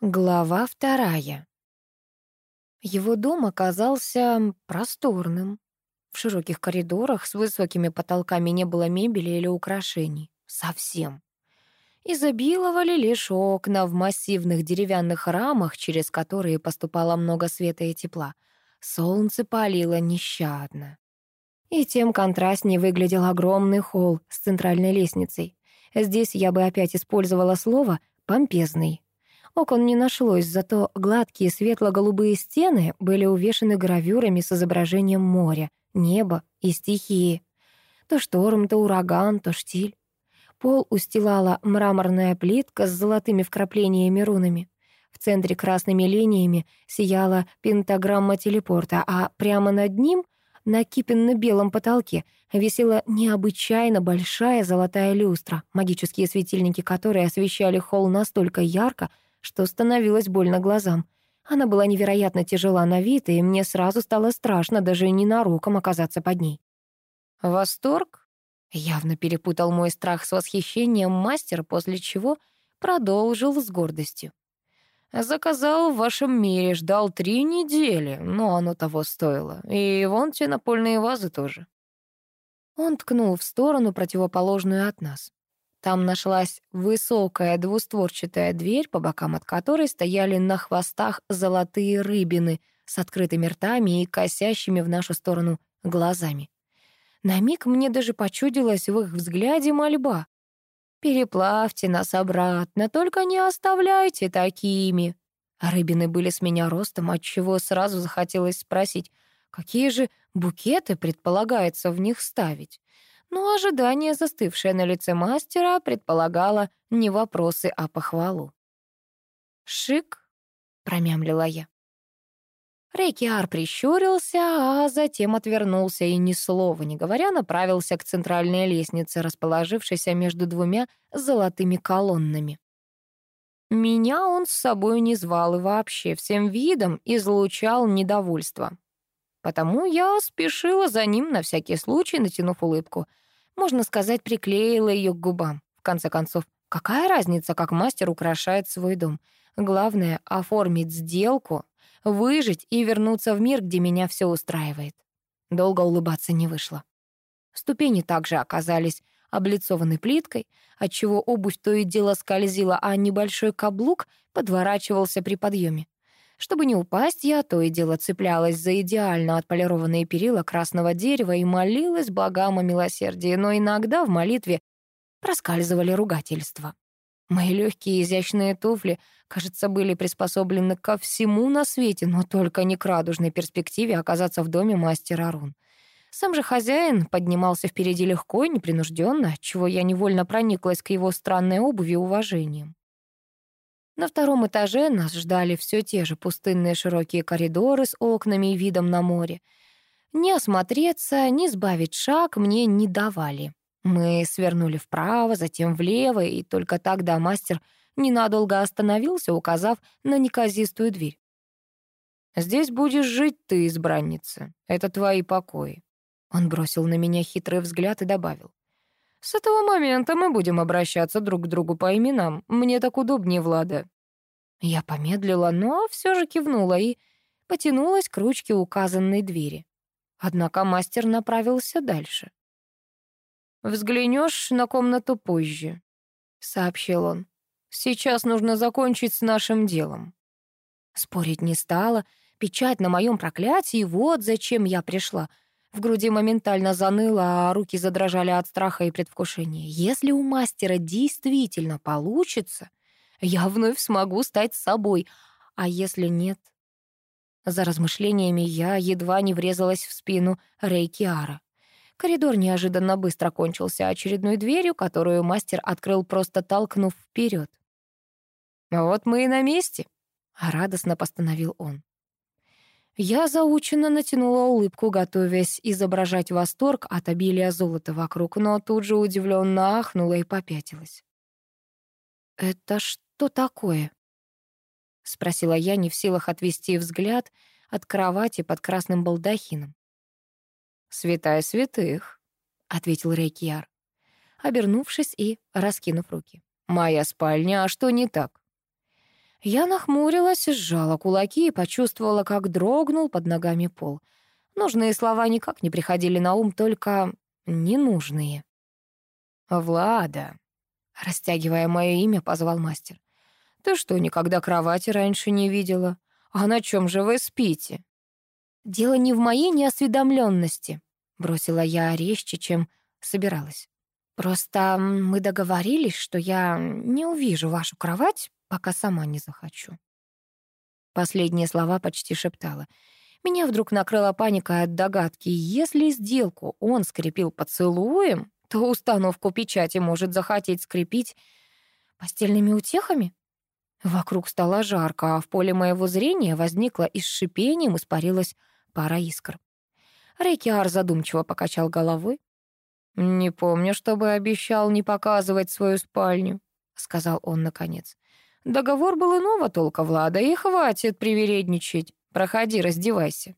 Глава вторая. Его дом оказался просторным. В широких коридорах с высокими потолками не было мебели или украшений. Совсем. Изобиловали лишь окна в массивных деревянных рамах, через которые поступало много света и тепла. Солнце палило нещадно. И тем контрастнее выглядел огромный холл с центральной лестницей. Здесь я бы опять использовала слово «помпезный». Окон не нашлось, зато гладкие светло-голубые стены были увешаны гравюрами с изображением моря, неба и стихии. То шторм, то ураган, то штиль. Пол устилала мраморная плитка с золотыми вкраплениями рунами. В центре красными линиями сияла пентаграмма телепорта, а прямо над ним, на кипенно-белом потолке, висела необычайно большая золотая люстра, магические светильники которой освещали холл настолько ярко, что становилось больно глазам. Она была невероятно тяжела на вид, и мне сразу стало страшно даже ненароком оказаться под ней. «Восторг?» Явно перепутал мой страх с восхищением мастер, после чего продолжил с гордостью. «Заказал в вашем мире, ждал три недели, но оно того стоило. И вон те напольные вазы тоже». Он ткнул в сторону, противоположную от нас. Там нашлась высокая двустворчатая дверь, по бокам от которой стояли на хвостах золотые рыбины с открытыми ртами и косящими в нашу сторону глазами. На миг мне даже почудилась в их взгляде мольба. «Переплавьте нас обратно, только не оставляйте такими!» Рыбины были с меня ростом, отчего сразу захотелось спросить, какие же букеты предполагается в них ставить но ожидание, застывшее на лице мастера, предполагало не вопросы, а похвалу. «Шик», — промямлила я. Рейкиар прищурился, а затем отвернулся и, ни слова не говоря, направился к центральной лестнице, расположившейся между двумя золотыми колоннами. Меня он с собой не звал и вообще всем видом излучал недовольство. Потому я спешила за ним на всякий случай, натянув улыбку. Можно сказать, приклеила ее к губам. В конце концов, какая разница, как мастер украшает свой дом? Главное — оформить сделку, выжить и вернуться в мир, где меня все устраивает. Долго улыбаться не вышло. Ступени также оказались облицованы плиткой, отчего обувь то и дело скользила, а небольшой каблук подворачивался при подъеме. Чтобы не упасть, я то и дело цеплялась за идеально отполированные перила красного дерева и молилась богам о милосердии, но иногда в молитве проскальзывали ругательства. Мои легкие изящные туфли, кажется, были приспособлены ко всему на свете, но только не к радужной перспективе оказаться в доме мастера Рун. Сам же хозяин поднимался впереди легко и непринужденно, чего я невольно прониклась к его странной обуви уважением. На втором этаже нас ждали все те же пустынные широкие коридоры с окнами и видом на море. Ни осмотреться, ни сбавить шаг мне не давали. Мы свернули вправо, затем влево, и только тогда мастер ненадолго остановился, указав на неказистую дверь. «Здесь будешь жить ты, избранница. Это твои покои». Он бросил на меня хитрый взгляд и добавил. С этого момента мы будем обращаться друг к другу по именам. Мне так удобнее, Влада». Я помедлила, но все же кивнула и потянулась к ручке указанной двери. Однако мастер направился дальше. «Взглянешь на комнату позже», — сообщил он. «Сейчас нужно закончить с нашим делом». Спорить не стала. Печать на моем проклятии — вот зачем я пришла — в груди моментально заныло, а руки задрожали от страха и предвкушения. Если у мастера действительно получится, я вновь смогу стать собой. А если нет? За размышлениями я едва не врезалась в спину Рейкиара. Коридор неожиданно быстро кончился очередной дверью, которую мастер открыл, просто толкнув вперед. «Вот мы и на месте», — радостно постановил он. Я заученно натянула улыбку, готовясь изображать восторг от обилия золота вокруг, но тут же удивленно ахнула и попятилась. «Это что такое?» — спросила я, не в силах отвести взгляд от кровати под красным балдахином. «Святая святых», — ответил Рейкьяр, обернувшись и раскинув руки. «Моя спальня, а что не так?» Я нахмурилась, сжала кулаки и почувствовала, как дрогнул под ногами пол. Нужные слова никак не приходили на ум, только ненужные. «Влада», — растягивая мое имя, позвал мастер. «Ты что, никогда кровати раньше не видела? А на чем же вы спите?» «Дело не в моей неосведомленности», — бросила я резче, чем собиралась. «Просто мы договорились, что я не увижу вашу кровать, пока сама не захочу. Последние слова почти шептала. Меня вдруг накрыла паника от догадки. Если сделку он скрепил поцелуем, то установку печати может захотеть скрепить постельными утехами? Вокруг стало жарко, а в поле моего зрения возникла и с шипением испарилась пара искр. Рейкиар задумчиво покачал головой. «Не помню, чтобы обещал не показывать свою спальню», — сказал он наконец. Договор был иного толка, Влада, и хватит привередничать. Проходи, раздевайся».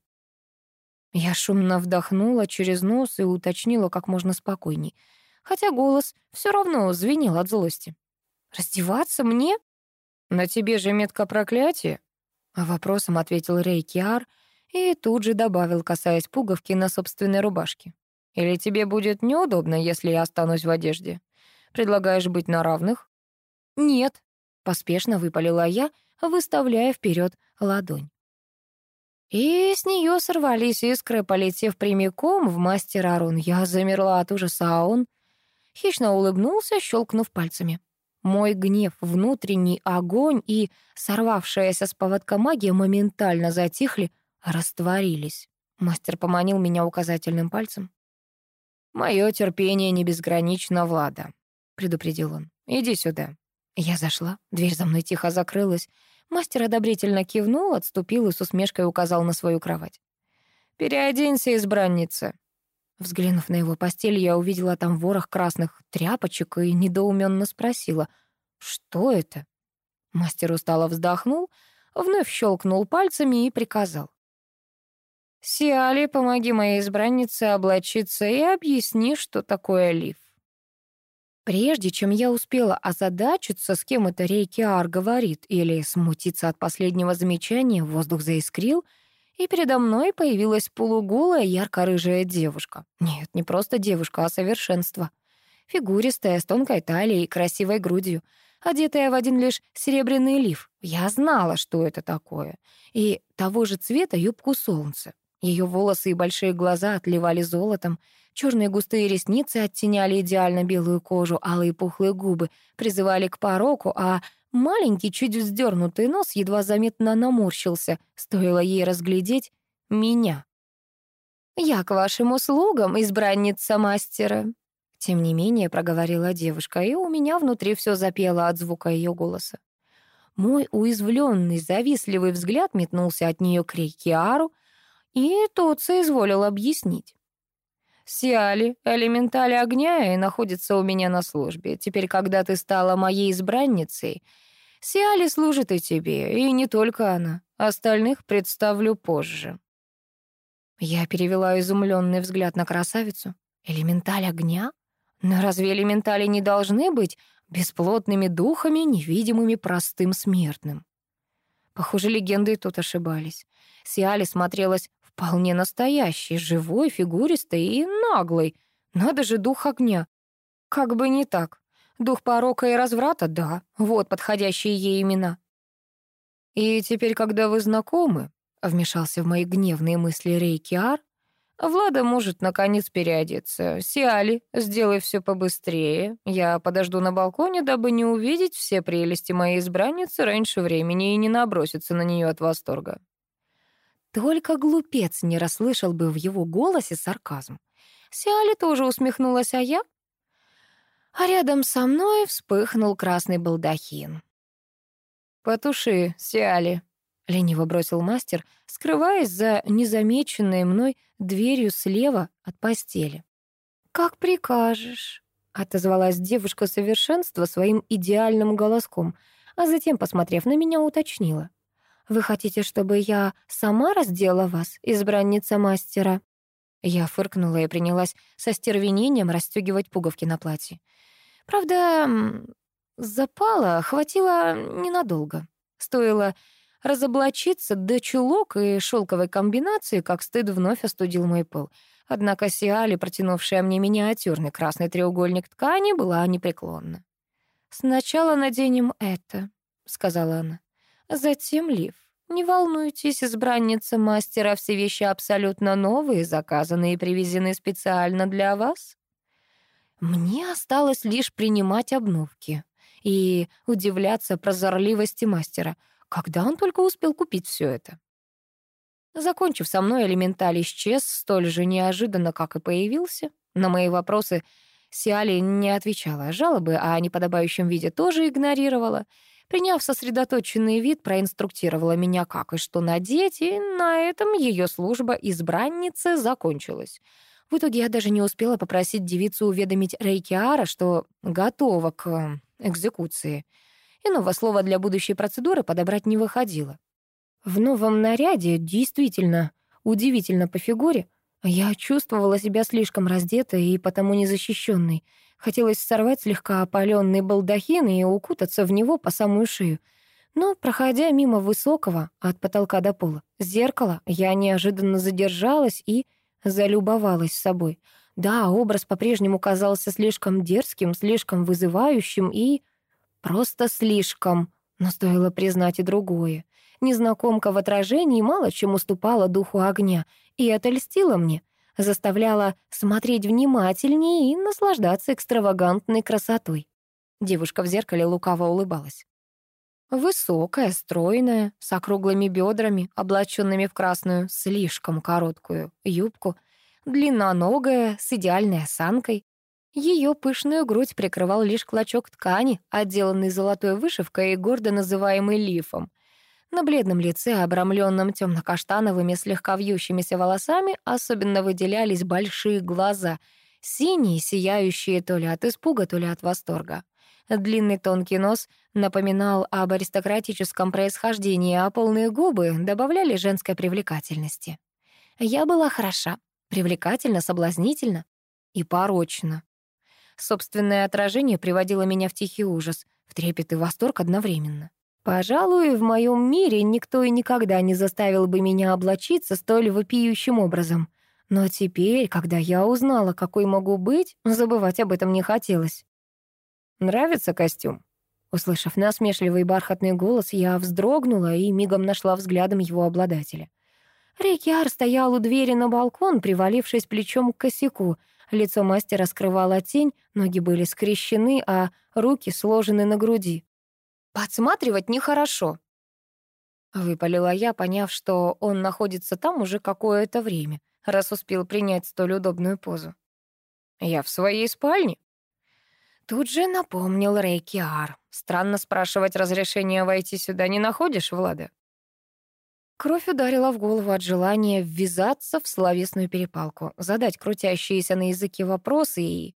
Я шумно вдохнула через нос и уточнила как можно спокойней, хотя голос все равно звенел от злости. «Раздеваться мне?» «На тебе же метка проклятия?» Вопросом ответил Рейкиар и тут же добавил, касаясь пуговки на собственной рубашке. «Или тебе будет неудобно, если я останусь в одежде? Предлагаешь быть на равных?» «Нет», — поспешно выпалила я, выставляя вперед ладонь. И с нее сорвались искры, полетев прямиком в мастер Арун. Я замерла от ужаса, а он хищно улыбнулся, щелкнув пальцами. Мой гнев, внутренний огонь и сорвавшаяся с поводка магия моментально затихли, растворились. Мастер поманил меня указательным пальцем. «Мое терпение не безгранично, Влада», — предупредил он. «Иди сюда». Я зашла, дверь за мной тихо закрылась. Мастер одобрительно кивнул, отступил и с усмешкой указал на свою кровать. «Переоденься, избранница!» Взглянув на его постель, я увидела там ворох красных тряпочек и недоуменно спросила, «Что это?» Мастер устало вздохнул, вновь щелкнул пальцами и приказал. «Сиали, помоги моей избраннице облачиться и объясни, что такое лиф». Прежде чем я успела озадачиться, с кем это Рейкиар говорит, или смутиться от последнего замечания, воздух заискрил, и передо мной появилась полуголая ярко-рыжая девушка. Нет, не просто девушка, а совершенство. Фигуристая, с тонкой талией и красивой грудью, одетая в один лишь серебряный лиф. Я знала, что это такое. И того же цвета юбку солнца. Ее волосы и большие глаза отливали золотом — Черные густые ресницы оттеняли идеально белую кожу, алые пухлые губы призывали к пороку, а маленький, чуть вздернутый нос едва заметно наморщился, стоило ей разглядеть меня. «Я к вашим услугам, избранница мастера», — тем не менее проговорила девушка, и у меня внутри все запело от звука ее голоса. Мой уязвленный, завистливый взгляд метнулся от нее к Рейкиару, и тот соизволил объяснить. Сиали, элементаль огня, и находится у меня на службе. Теперь, когда ты стала моей избранницей, Сиали служит и тебе, и не только она. Остальных представлю позже». Я перевела изумленный взгляд на красавицу. «Элементаль огня? Но разве элементали не должны быть бесплотными духами, невидимыми простым смертным?» Похоже, легенды тут ошибались. Сиали смотрелась Вполне настоящий, живой, фигуристый и наглый. Надо же дух огня. Как бы не так. Дух порока и разврата, да. Вот подходящие ей имена. «И теперь, когда вы знакомы», — вмешался в мои гневные мысли Рейкиар, «Влада может, наконец, переодеться. Сиали, сделай все побыстрее. Я подожду на балконе, дабы не увидеть все прелести моей избранницы раньше времени и не наброситься на нее от восторга». Только глупец не расслышал бы в его голосе сарказм. Сиали тоже усмехнулась, а я? А рядом со мной вспыхнул красный балдахин. «Потуши, Сиали», — лениво бросил мастер, скрываясь за незамеченной мной дверью слева от постели. «Как прикажешь», — отозвалась девушка совершенства своим идеальным голоском, а затем, посмотрев на меня, уточнила. Вы хотите, чтобы я сама раздела вас, избранница мастера?» Я фыркнула и принялась со стервенением расстегивать пуговки на платье. Правда, запала хватило ненадолго. Стоило разоблачиться до чулок и шелковой комбинации, как стыд вновь остудил мой пыл. Однако Сиали, протянувшая мне миниатюрный красный треугольник ткани, была непреклонна. «Сначала наденем это», — сказала она. Затем Лив. Не волнуйтесь, избранница мастера, а все вещи абсолютно новые, заказанные и привезены специально для вас. Мне осталось лишь принимать обновки и удивляться прозорливости мастера, когда он только успел купить все это. Закончив со мной, элементаль исчез столь же неожиданно, как и появился. На мои вопросы Сиали не отвечала, жалобы о неподобающем виде тоже игнорировала — Приняв сосредоточенный вид, проинструктировала меня, как и что надеть, и на этом ее служба избранницы закончилась. В итоге я даже не успела попросить девицу уведомить Рейкиара, что готова к э, экзекуции. Иного слова для будущей процедуры подобрать не выходило. В новом наряде действительно удивительно по фигуре. Я чувствовала себя слишком раздетой и потому незащищенной. Хотелось сорвать слегка опаленный балдахин и укутаться в него по самую шею. Но, проходя мимо высокого, от потолка до пола, зеркала, я неожиданно задержалась и залюбовалась собой. Да, образ по-прежнему казался слишком дерзким, слишком вызывающим и... просто слишком. Но стоило признать и другое. Незнакомка в отражении мало чем уступала духу огня, и это льстило мне заставляла смотреть внимательнее и наслаждаться экстравагантной красотой. Девушка в зеркале лукаво улыбалась. Высокая, стройная, с округлыми бедрами, облаченными в красную, слишком короткую юбку, длинноногая, с идеальной осанкой. Ее пышную грудь прикрывал лишь клочок ткани, отделанный золотой вышивкой и гордо называемый лифом — на бледном лице, обрамленном темно-каштановыми, слегка вьющимися волосами, особенно выделялись большие глаза, синие, сияющие то ли от испуга, то ли от восторга. Длинный тонкий нос напоминал об аристократическом происхождении, а полные губы добавляли женской привлекательности. Я была хороша, привлекательна, соблазнительно и порочна. Собственное отражение приводило меня в тихий ужас, в трепет и восторг одновременно. Пожалуй, в моем мире никто и никогда не заставил бы меня облачиться столь вопиющим образом. Но теперь, когда я узнала, какой могу быть, забывать об этом не хотелось. «Нравится костюм?» Услышав насмешливый бархатный голос, я вздрогнула и мигом нашла взглядом его обладателя. Рикьяр стоял у двери на балкон, привалившись плечом к косяку. Лицо мастера скрывало тень, ноги были скрещены, а руки сложены на груди. Подсматривать нехорошо». Выпалила я, поняв, что он находится там уже какое-то время, раз успел принять столь удобную позу. «Я в своей спальне». Тут же напомнил Рейкиар. «Странно спрашивать разрешения войти сюда не находишь, Влада?» Кровь ударила в голову от желания ввязаться в словесную перепалку, задать крутящиеся на языке вопросы и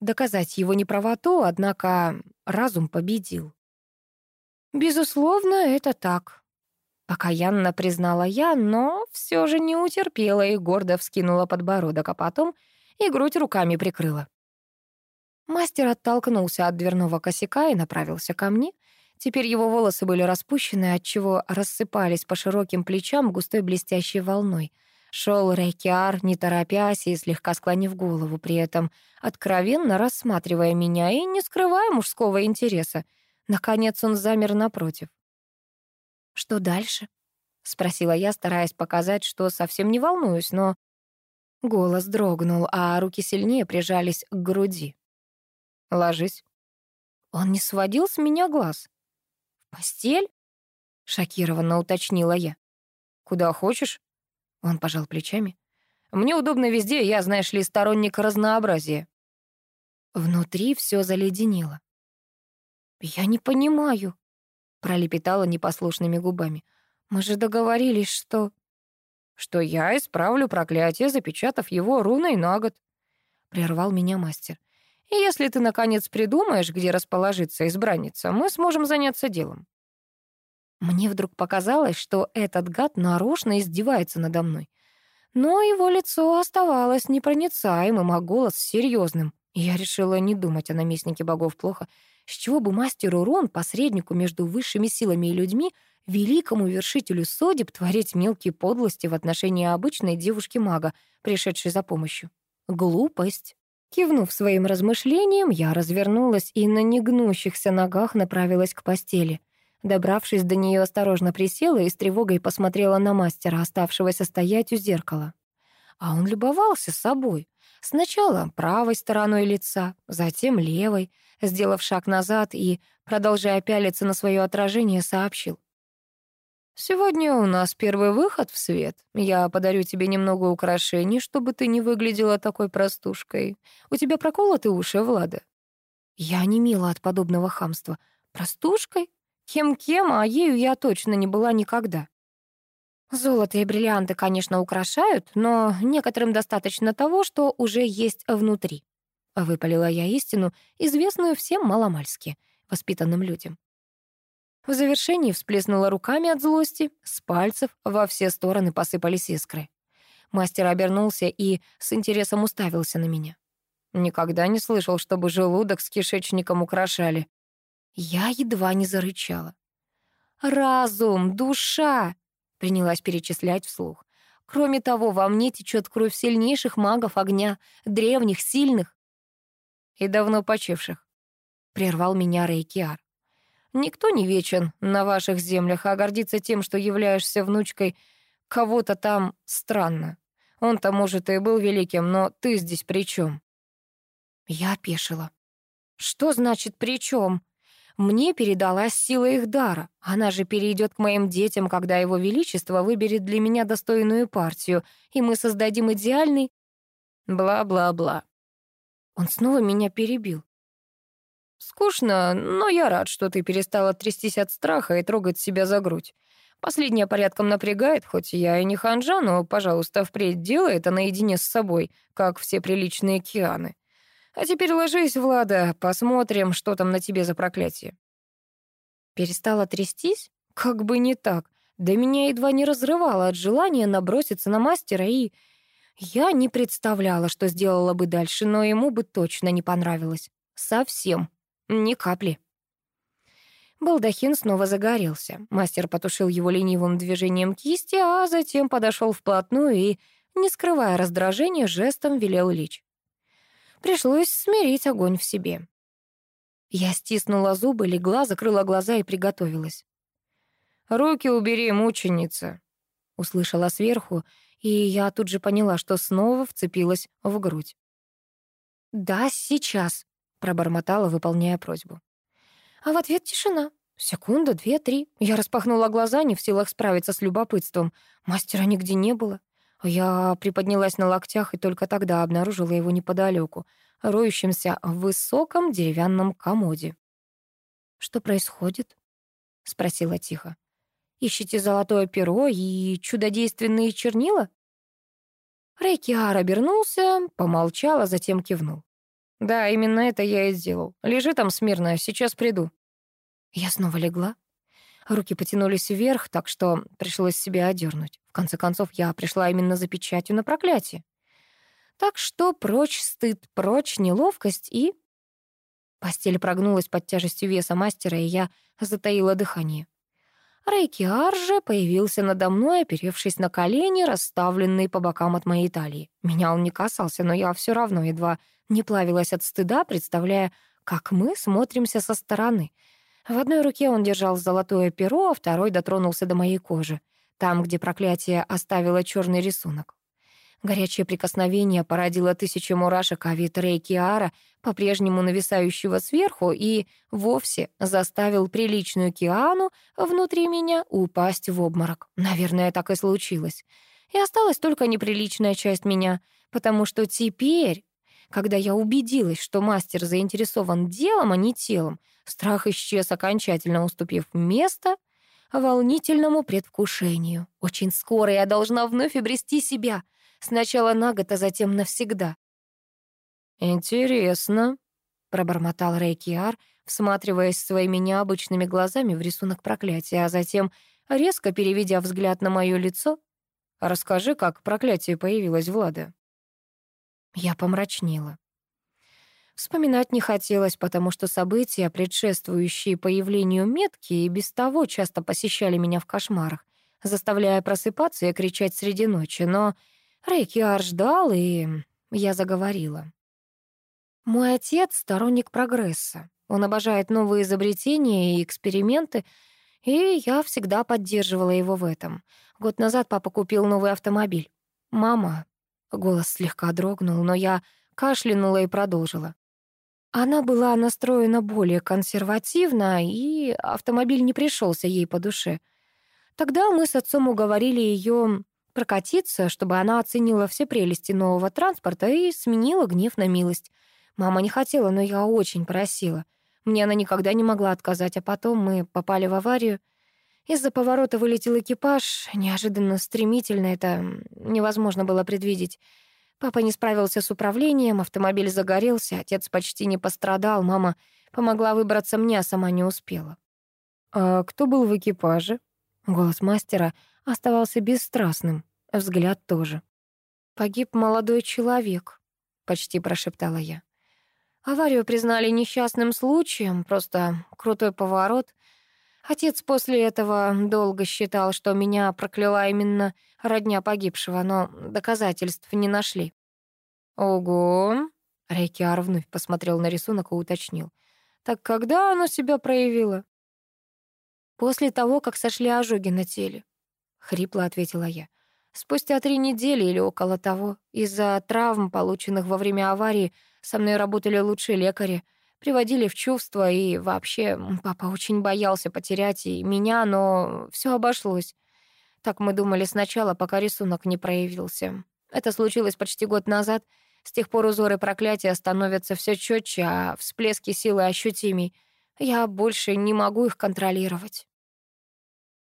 доказать его неправоту, однако разум победил. «Безусловно, это так», — покаянно признала я, но все же не утерпела и гордо вскинула подбородок, а потом и грудь руками прикрыла. Мастер оттолкнулся от дверного косяка и направился ко мне. Теперь его волосы были распущены, отчего рассыпались по широким плечам густой блестящей волной. Шел Рейкиар, не торопясь и слегка склонив голову, при этом откровенно рассматривая меня и не скрывая мужского интереса — Наконец он замер напротив. «Что дальше?» — спросила я, стараясь показать, что совсем не волнуюсь, но... Голос дрогнул, а руки сильнее прижались к груди. «Ложись». Он не сводил с меня глаз. «В постель?» — шокированно уточнила я. «Куда хочешь?» — он пожал плечами. «Мне удобно везде, я, знаешь ли, сторонник разнообразия». Внутри все заледенело. «Я не понимаю», — пролепетала непослушными губами. «Мы же договорились, что...» «Что я исправлю проклятие, запечатав его руной на год», — прервал меня мастер. «И если ты, наконец, придумаешь, где расположиться избранница, мы сможем заняться делом». Мне вдруг показалось, что этот гад нарочно издевается надо мной. Но его лицо оставалось непроницаемым, а голос — серьезным. Я решила не думать о наместнике богов плохо — с чего бы мастеру Рон, посреднику между высшими силами и людьми, великому вершителю судеб творить мелкие подлости в отношении обычной девушки-мага, пришедшей за помощью? Глупость. Кивнув своим размышлениям, я развернулась и на негнущихся ногах направилась к постели. Добравшись до нее, осторожно присела и с тревогой посмотрела на мастера, оставшегося стоять у зеркала. А он любовался собой. Сначала правой стороной лица, затем левой. Сделав шаг назад и, продолжая пялиться на свое отражение, сообщил. «Сегодня у нас первый выход в свет. Я подарю тебе немного украшений, чтобы ты не выглядела такой простушкой. У тебя проколоты уши, Влада?» Я не мила от подобного хамства. «Простушкой? Кем-кем, а ею я точно не была никогда». Золото и бриллианты, конечно, украшают, но некоторым достаточно того, что уже есть внутри. Выпалила я истину, известную всем маломальски, воспитанным людям. В завершении всплеснула руками от злости, с пальцев во все стороны посыпались искры. Мастер обернулся и с интересом уставился на меня. Никогда не слышал, чтобы желудок с кишечником украшали. Я едва не зарычала. «Разум, душа!» принялась перечислять вслух. Кроме того, во мне течет кровь сильнейших магов огня, древних, сильных и давно почивших. Прервал меня Рейкиар. Никто не вечен на ваших землях, а гордиться тем, что являешься внучкой кого-то там странно. Он-то, может, и был великим, но ты здесь при чем? Я опешила. Что значит «при чем»? Мне передалась сила их дара. Она же перейдет к моим детям, когда Его Величество выберет для меня достойную партию, и мы создадим идеальный... Бла-бла-бла. Он снова меня перебил. «Скучно, но я рад, что ты перестала трястись от страха и трогать себя за грудь. Последнее порядком напрягает, хоть я и не ханжа, но, пожалуйста, впредь делай это наедине с собой, как все приличные кианы. А теперь ложись, Влада, посмотрим, что там на тебе за проклятие». Перестала трястись? Как бы не так. Да меня едва не разрывало от желания наброситься на мастера и... Я не представляла, что сделала бы дальше, но ему бы точно не понравилось. Совсем. Ни капли. Балдахин снова загорелся. Мастер потушил его ленивым движением кисти, а затем подошел вплотную и, не скрывая раздражения, жестом велел лечь. Пришлось смирить огонь в себе. Я стиснула зубы, легла, закрыла глаза и приготовилась. «Руки убери, мученица!» — услышала сверху, и я тут же поняла, что снова вцепилась в грудь. «Да, сейчас», — пробормотала, выполняя просьбу. А в ответ тишина. Секунда, две, три. Я распахнула глаза, не в силах справиться с любопытством. Мастера нигде не было. Я приподнялась на локтях и только тогда обнаружила его неподалеку, роющимся в высоком деревянном комоде. «Что происходит?» — спросила тихо. «Ищите золотое перо и чудодейственные чернила?» Рейкиар обернулся, помолчал, а затем кивнул. «Да, именно это я и сделал. Лежи там смирно, сейчас приду». Я снова легла. Руки потянулись вверх, так что пришлось себя одернуть конце концов, я пришла именно за печатью на проклятие. Так что прочь стыд, прочь неловкость и... Постель прогнулась под тяжестью веса мастера, и я затаила дыхание. Рейкиар же появился надо мной, оперевшись на колени, расставленные по бокам от моей талии. Меня он не касался, но я все равно едва не плавилась от стыда, представляя, как мы смотримся со стороны. В одной руке он держал золотое перо, а второй дотронулся до моей кожи там, где проклятие оставило черный рисунок. Горячее прикосновение породило тысячи мурашек, а и Киара по-прежнему нависающего сверху, и вовсе заставил приличную Киану внутри меня упасть в обморок. Наверное, так и случилось. И осталась только неприличная часть меня, потому что теперь, когда я убедилась, что мастер заинтересован делом, а не телом, страх исчез окончательно, уступив место — волнительному предвкушению. Очень скоро я должна вновь обрести себя. Сначала на год, а затем навсегда. «Интересно», — пробормотал Рейкиар, всматриваясь своими необычными глазами в рисунок проклятия, а затем, резко переведя взгляд на мое лицо, «Расскажи, как проклятие появилось, Влада». Я помрачнела. Вспоминать не хотелось, потому что события, предшествующие появлению метки, и без того часто посещали меня в кошмарах, заставляя просыпаться и кричать среди ночи. Но Рейкиар ждал, и я заговорила. «Мой отец — сторонник прогресса. Он обожает новые изобретения и эксперименты, и я всегда поддерживала его в этом. Год назад папа купил новый автомобиль. Мама...» Голос слегка дрогнул, но я кашлянула и продолжила. Она была настроена более консервативно, и автомобиль не пришелся ей по душе. Тогда мы с отцом уговорили ее прокатиться, чтобы она оценила все прелести нового транспорта и сменила гнев на милость. Мама не хотела, но я очень просила. Мне она никогда не могла отказать, а потом мы попали в аварию. Из-за поворота вылетел экипаж, неожиданно стремительно, это невозможно было предвидеть. Папа не справился с управлением, автомобиль загорелся, отец почти не пострадал, мама помогла выбраться мне, а сама не успела. «А кто был в экипаже?» Голос мастера оставался бесстрастным, взгляд тоже. «Погиб молодой человек», — почти прошептала я. Аварию признали несчастным случаем, просто крутой поворот — Отец после этого долго считал, что меня прокляла именно родня погибшего, но доказательств не нашли. «Ого!» — Рейкиар вновь посмотрел на рисунок и уточнил. «Так когда оно себя проявило?» «После того, как сошли ожоги на теле», — хрипло ответила я. «Спустя три недели или около того, из-за травм, полученных во время аварии, со мной работали лучшие лекари — приводили в чувство, и вообще папа очень боялся потерять и меня, но все обошлось. Так мы думали сначала, пока рисунок не проявился. Это случилось почти год назад. С тех пор узоры проклятия становятся все четче, а всплески силы ощутимей. Я больше не могу их контролировать.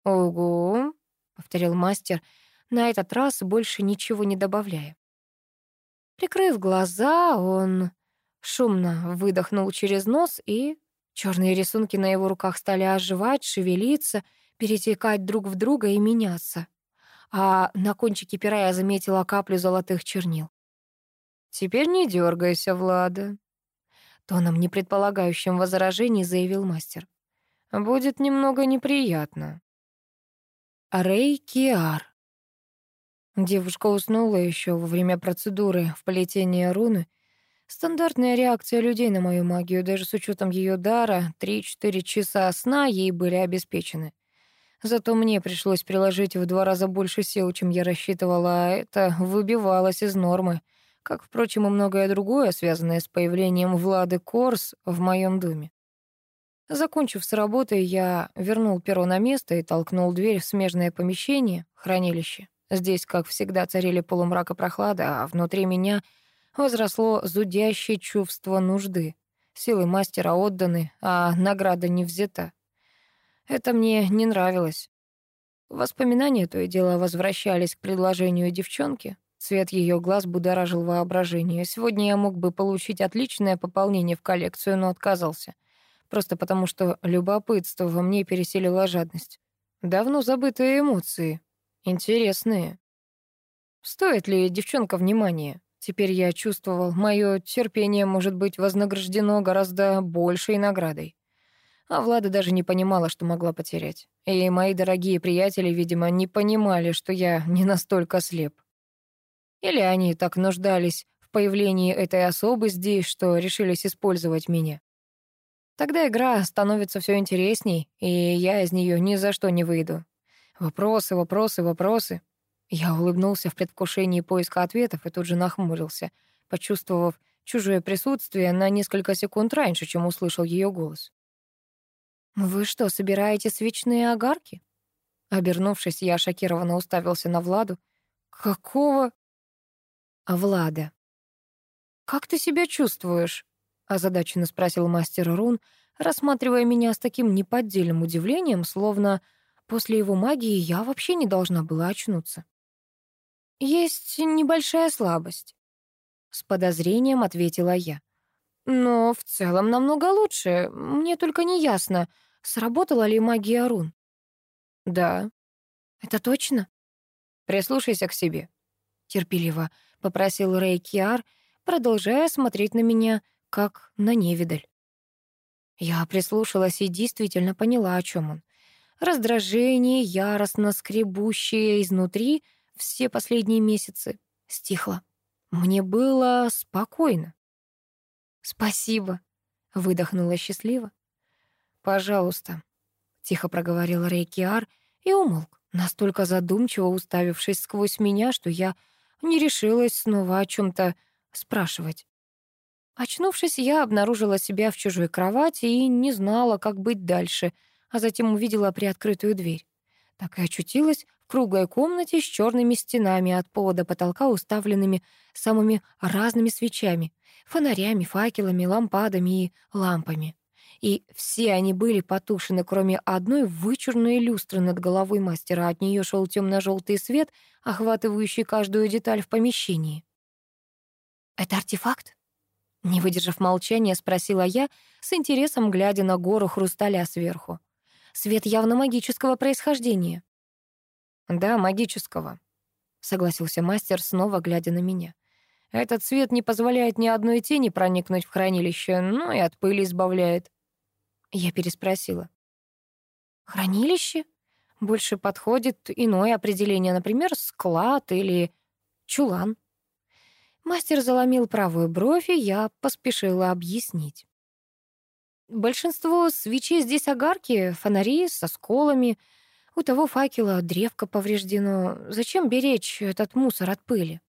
«Угу», — повторил мастер, на этот раз больше ничего не добавляя. Прикрыв глаза, он Шумно выдохнул через нос, и черные рисунки на его руках стали оживать, шевелиться, перетекать друг в друга и меняться. А на кончике пера я заметила каплю золотых чернил. «Теперь не дергайся, Влада», — тоном непредполагающим возражений заявил мастер. «Будет немного неприятно». Рэй Киар. Девушка уснула еще во время процедуры в плетении руны, Стандартная реакция людей на мою магию, даже с учетом ее дара, 3-4 часа сна ей были обеспечены. Зато мне пришлось приложить в два раза больше сил, чем я рассчитывала, а это выбивалось из нормы. Как, впрочем, и многое другое, связанное с появлением Влады Корс в моем доме. Закончив с работой, я вернул перо на место и толкнул дверь в смежное помещение, хранилище. Здесь, как всегда, царили полумрак и прохлада, а внутри меня — возросло зудящее чувство нужды. Силы мастера отданы, а награда не взята. Это мне не нравилось. Воспоминания то и дело возвращались к предложению девчонки. Цвет ее глаз будоражил воображение. Сегодня я мог бы получить отличное пополнение в коллекцию, но отказался. Просто потому, что любопытство во мне переселило жадность. Давно забытые эмоции. Интересные. Стоит ли девчонка внимания? Теперь я чувствовал, мое терпение может быть вознаграждено гораздо большей наградой. А Влада даже не понимала, что могла потерять. И мои дорогие приятели, видимо, не понимали, что я не настолько слеп. Или они так нуждались в появлении этой особы здесь, что решились использовать меня. Тогда игра становится все интересней, и я из нее ни за что не выйду. Вопросы, вопросы, вопросы. Я улыбнулся в предвкушении поиска ответов и тут же нахмурился, почувствовав чужое присутствие на несколько секунд раньше, чем услышал ее голос. «Вы что, собираете свечные огарки?» Обернувшись, я шокированно уставился на Владу. «Какого?» «Влада». «Как ты себя чувствуешь?» озадаченно спросил мастер рун, рассматривая меня с таким неподдельным удивлением, словно после его магии я вообще не должна была очнуться. «Есть небольшая слабость», — с подозрением ответила я. «Но в целом намного лучше. Мне только не ясно, сработала ли магия рун». «Да». «Это точно?» «Прислушайся к себе», — терпеливо попросил Рэй Киар, продолжая смотреть на меня, как на невидаль. Я прислушалась и действительно поняла, о чем он. Раздражение, яростно скребущее изнутри — все последние месяцы стихло. Мне было спокойно. «Спасибо», — выдохнула счастливо. «Пожалуйста», — тихо проговорил Рейкиар и умолк, настолько задумчиво уставившись сквозь меня, что я не решилась снова о чем то спрашивать. Очнувшись, я обнаружила себя в чужой кровати и не знала, как быть дальше, а затем увидела приоткрытую дверь. Так и очутилась круглой комнате с черными стенами от пола до потолка, уставленными самыми разными свечами, фонарями, факелами, лампадами и лампами. И все они были потушены, кроме одной вычурной люстры над головой мастера. От нее шел темно-желтый свет, охватывающий каждую деталь в помещении. «Это артефакт?» Не выдержав молчания, спросила я, с интересом глядя на гору хрусталя сверху. Свет явно магического происхождения. «Да, магического», — согласился мастер, снова глядя на меня. «Этот свет не позволяет ни одной тени проникнуть в хранилище, но и от пыли избавляет». Я переспросила. «Хранилище? Больше подходит иное определение, например, склад или чулан». Мастер заломил правую бровь, и я поспешила объяснить. Большинство свечей здесь огарки, фонари со сколами — у того факела древко повреждено. Зачем беречь этот мусор от пыли?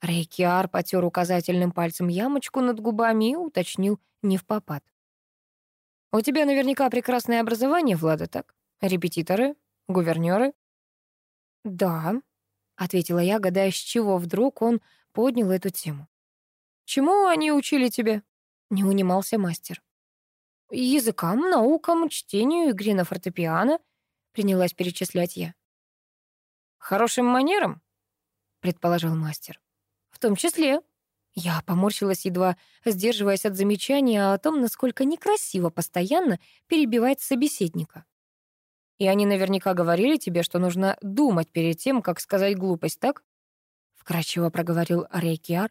Рейкиар потер указательным пальцем ямочку над губами и уточнил не в попад. «У тебя наверняка прекрасное образование, Влада, так? Репетиторы? гувернеры? «Да», — ответила я, гадая, с чего вдруг он поднял эту тему. «Чему они учили тебя?» — не унимался мастер. «Языкам, наукам, чтению, игре на фортепиано», принялась перечислять я. «Хорошим манерам?» — предположил мастер. «В том числе». Я поморщилась, едва сдерживаясь от замечания о том, насколько некрасиво постоянно перебивать собеседника. «И они наверняка говорили тебе, что нужно думать перед тем, как сказать глупость, так?» — вкратчиво проговорил Рейкиар.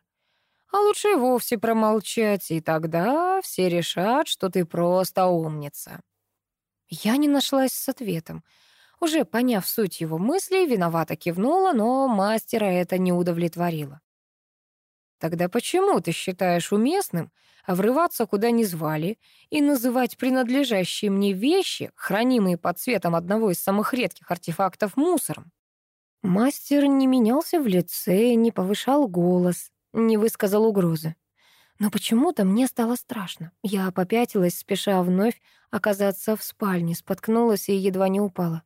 «А лучше вовсе промолчать, и тогда все решат, что ты просто умница». Я не нашлась с ответом. Уже поняв суть его мыслей, виновато кивнула, но мастера это не удовлетворило. Тогда почему ты считаешь уместным врываться куда не звали и называть принадлежащие мне вещи, хранимые под светом одного из самых редких артефактов, мусором? Мастер не менялся в лице, не повышал голос, не высказал угрозы. Но почему-то мне стало страшно. Я попятилась, спеша вновь оказаться в спальне, споткнулась и едва не упала.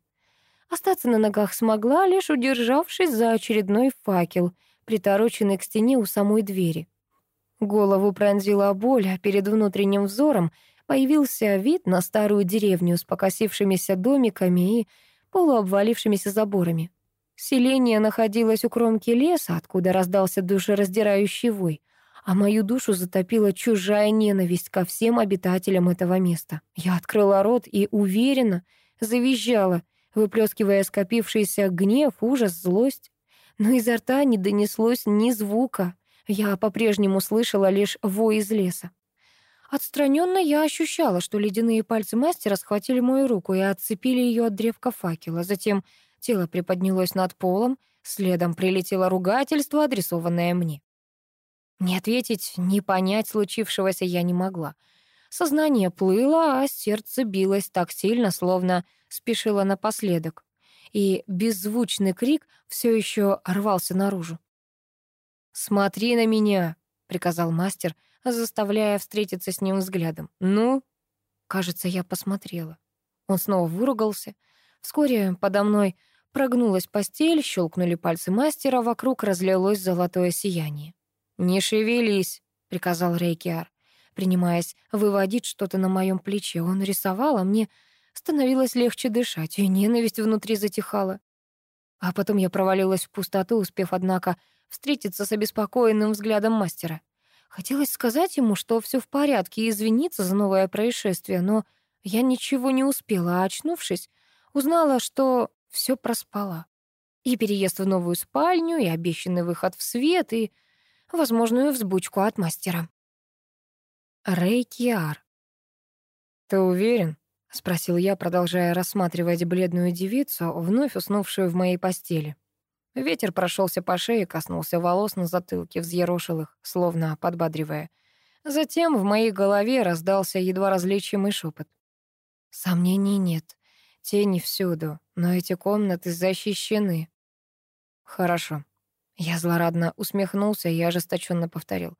Остаться на ногах смогла, лишь удержавшись за очередной факел, притороченный к стене у самой двери. Голову пронзила боль, а перед внутренним взором появился вид на старую деревню с покосившимися домиками и полуобвалившимися заборами. Селение находилось у кромки леса, откуда раздался душераздирающий вой — а мою душу затопила чужая ненависть ко всем обитателям этого места. Я открыла рот и уверенно завизжала, выплескивая скопившийся гнев, ужас, злость. Но изо рта не донеслось ни звука. Я по-прежнему слышала лишь вой из леса. Отстраненно я ощущала, что ледяные пальцы мастера схватили мою руку и отцепили ее от древка факела. Затем тело приподнялось над полом, следом прилетело ругательство, адресованное мне. Не ответить, не понять случившегося я не могла. Сознание плыло, а сердце билось так сильно, словно спешило напоследок. И беззвучный крик все еще рвался наружу. «Смотри на меня!» — приказал мастер, заставляя встретиться с ним взглядом. «Ну?» Кажется, я посмотрела. Он снова выругался. Вскоре подо мной прогнулась постель, щелкнули пальцы мастера, вокруг разлилось золотое сияние. «Не шевелись», — приказал Рейкиар. Принимаясь выводить что-то на моем плече, он рисовал, а мне становилось легче дышать, и ненависть внутри затихала. А потом я провалилась в пустоту, успев, однако, встретиться с обеспокоенным взглядом мастера. Хотелось сказать ему, что все в порядке и извиниться за новое происшествие, но я ничего не успела, а очнувшись, узнала, что все проспала. И переезд в новую спальню, и обещанный выход в свет, и возможную взбучку от мастера. Рейкиар. «Ты уверен?» — спросил я, продолжая рассматривать бледную девицу, вновь уснувшую в моей постели. Ветер прошелся по шее, коснулся волос на затылке, взъерошил их, словно подбадривая. Затем в моей голове раздался едва различимый шепот. «Сомнений нет. Тени всюду, но эти комнаты защищены». «Хорошо», я злорадно усмехнулся и ожесточенно повторил.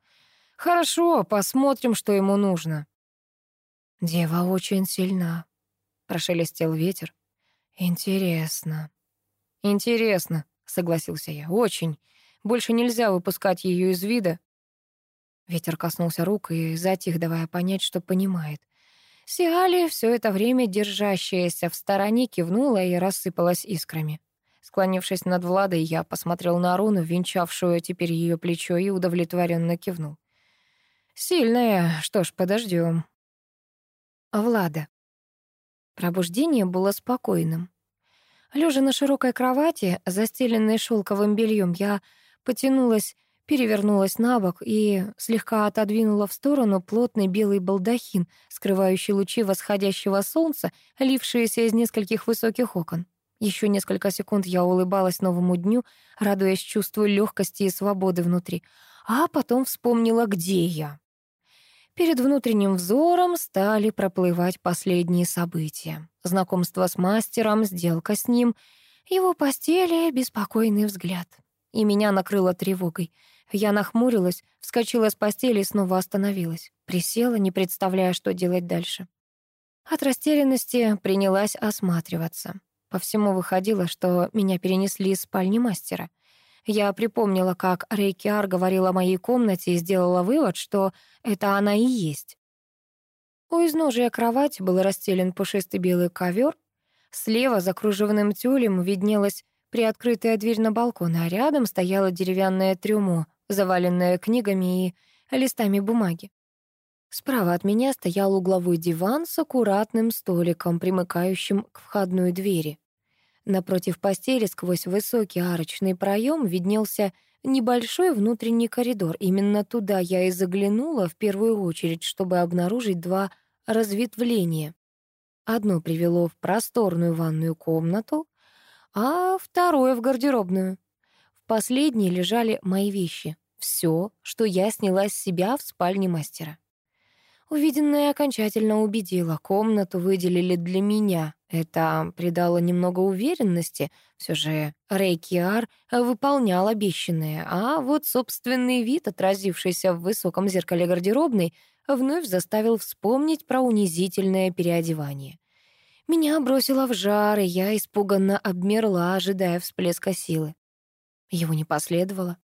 «Хорошо, посмотрим, что ему нужно». «Дева очень сильна», — прошелестел ветер. «Интересно». «Интересно», — согласился я. «Очень. Больше нельзя выпускать ее из вида». Ветер коснулся рук и затих, давая понять, что понимает. Сиали, все это время держащаяся в стороне, кивнула и рассыпалась искрами. Склонившись над Владой, я посмотрел на руну, венчавшую теперь ее плечо, и удовлетворенно кивнул. «Сильная. Что ж, подождем. Влада. Пробуждение было спокойным. Лежа на широкой кровати, застеленной шелковым бельем, я потянулась, перевернулась на бок и слегка отодвинула в сторону плотный белый балдахин, скрывающий лучи восходящего солнца, лившиеся из нескольких высоких окон. Еще несколько секунд я улыбалась новому дню, радуясь чувству легкости и свободы внутри, а потом вспомнила, где я. Перед внутренним взором стали проплывать последние события. Знакомство с мастером, сделка с ним, его постели, беспокойный взгляд. И меня накрыло тревогой. Я нахмурилась, вскочила с постели и снова остановилась. Присела, не представляя, что делать дальше. От растерянности принялась осматриваться. По всему выходило, что меня перенесли из спальни мастера. Я припомнила, как Рейкиар говорила о моей комнате и сделала вывод, что это она и есть. У изножия кровати был расстелен пушистый белый ковер. Слева за кружевным тюлем виднелась приоткрытая дверь на балкон, а рядом стояло деревянное трюмо, заваленное книгами и листами бумаги. Справа от меня стоял угловой диван с аккуратным столиком, примыкающим к входной двери. Напротив постели сквозь высокий арочный проем виднелся небольшой внутренний коридор. Именно туда я и заглянула в первую очередь, чтобы обнаружить два разветвления. Одно привело в просторную ванную комнату, а второе — в гардеробную. В последней лежали мои вещи. Все, что я сняла с себя в спальне мастера. Увиденное окончательно убедило. Комнату выделили для меня. Это придало немного уверенности. Все же Рейкиар выполнял обещанное, а вот собственный вид, отразившийся в высоком зеркале гардеробной, вновь заставил вспомнить про унизительное переодевание. Меня бросило в жар, и я испуганно обмерла, ожидая всплеска силы. Его не последовало.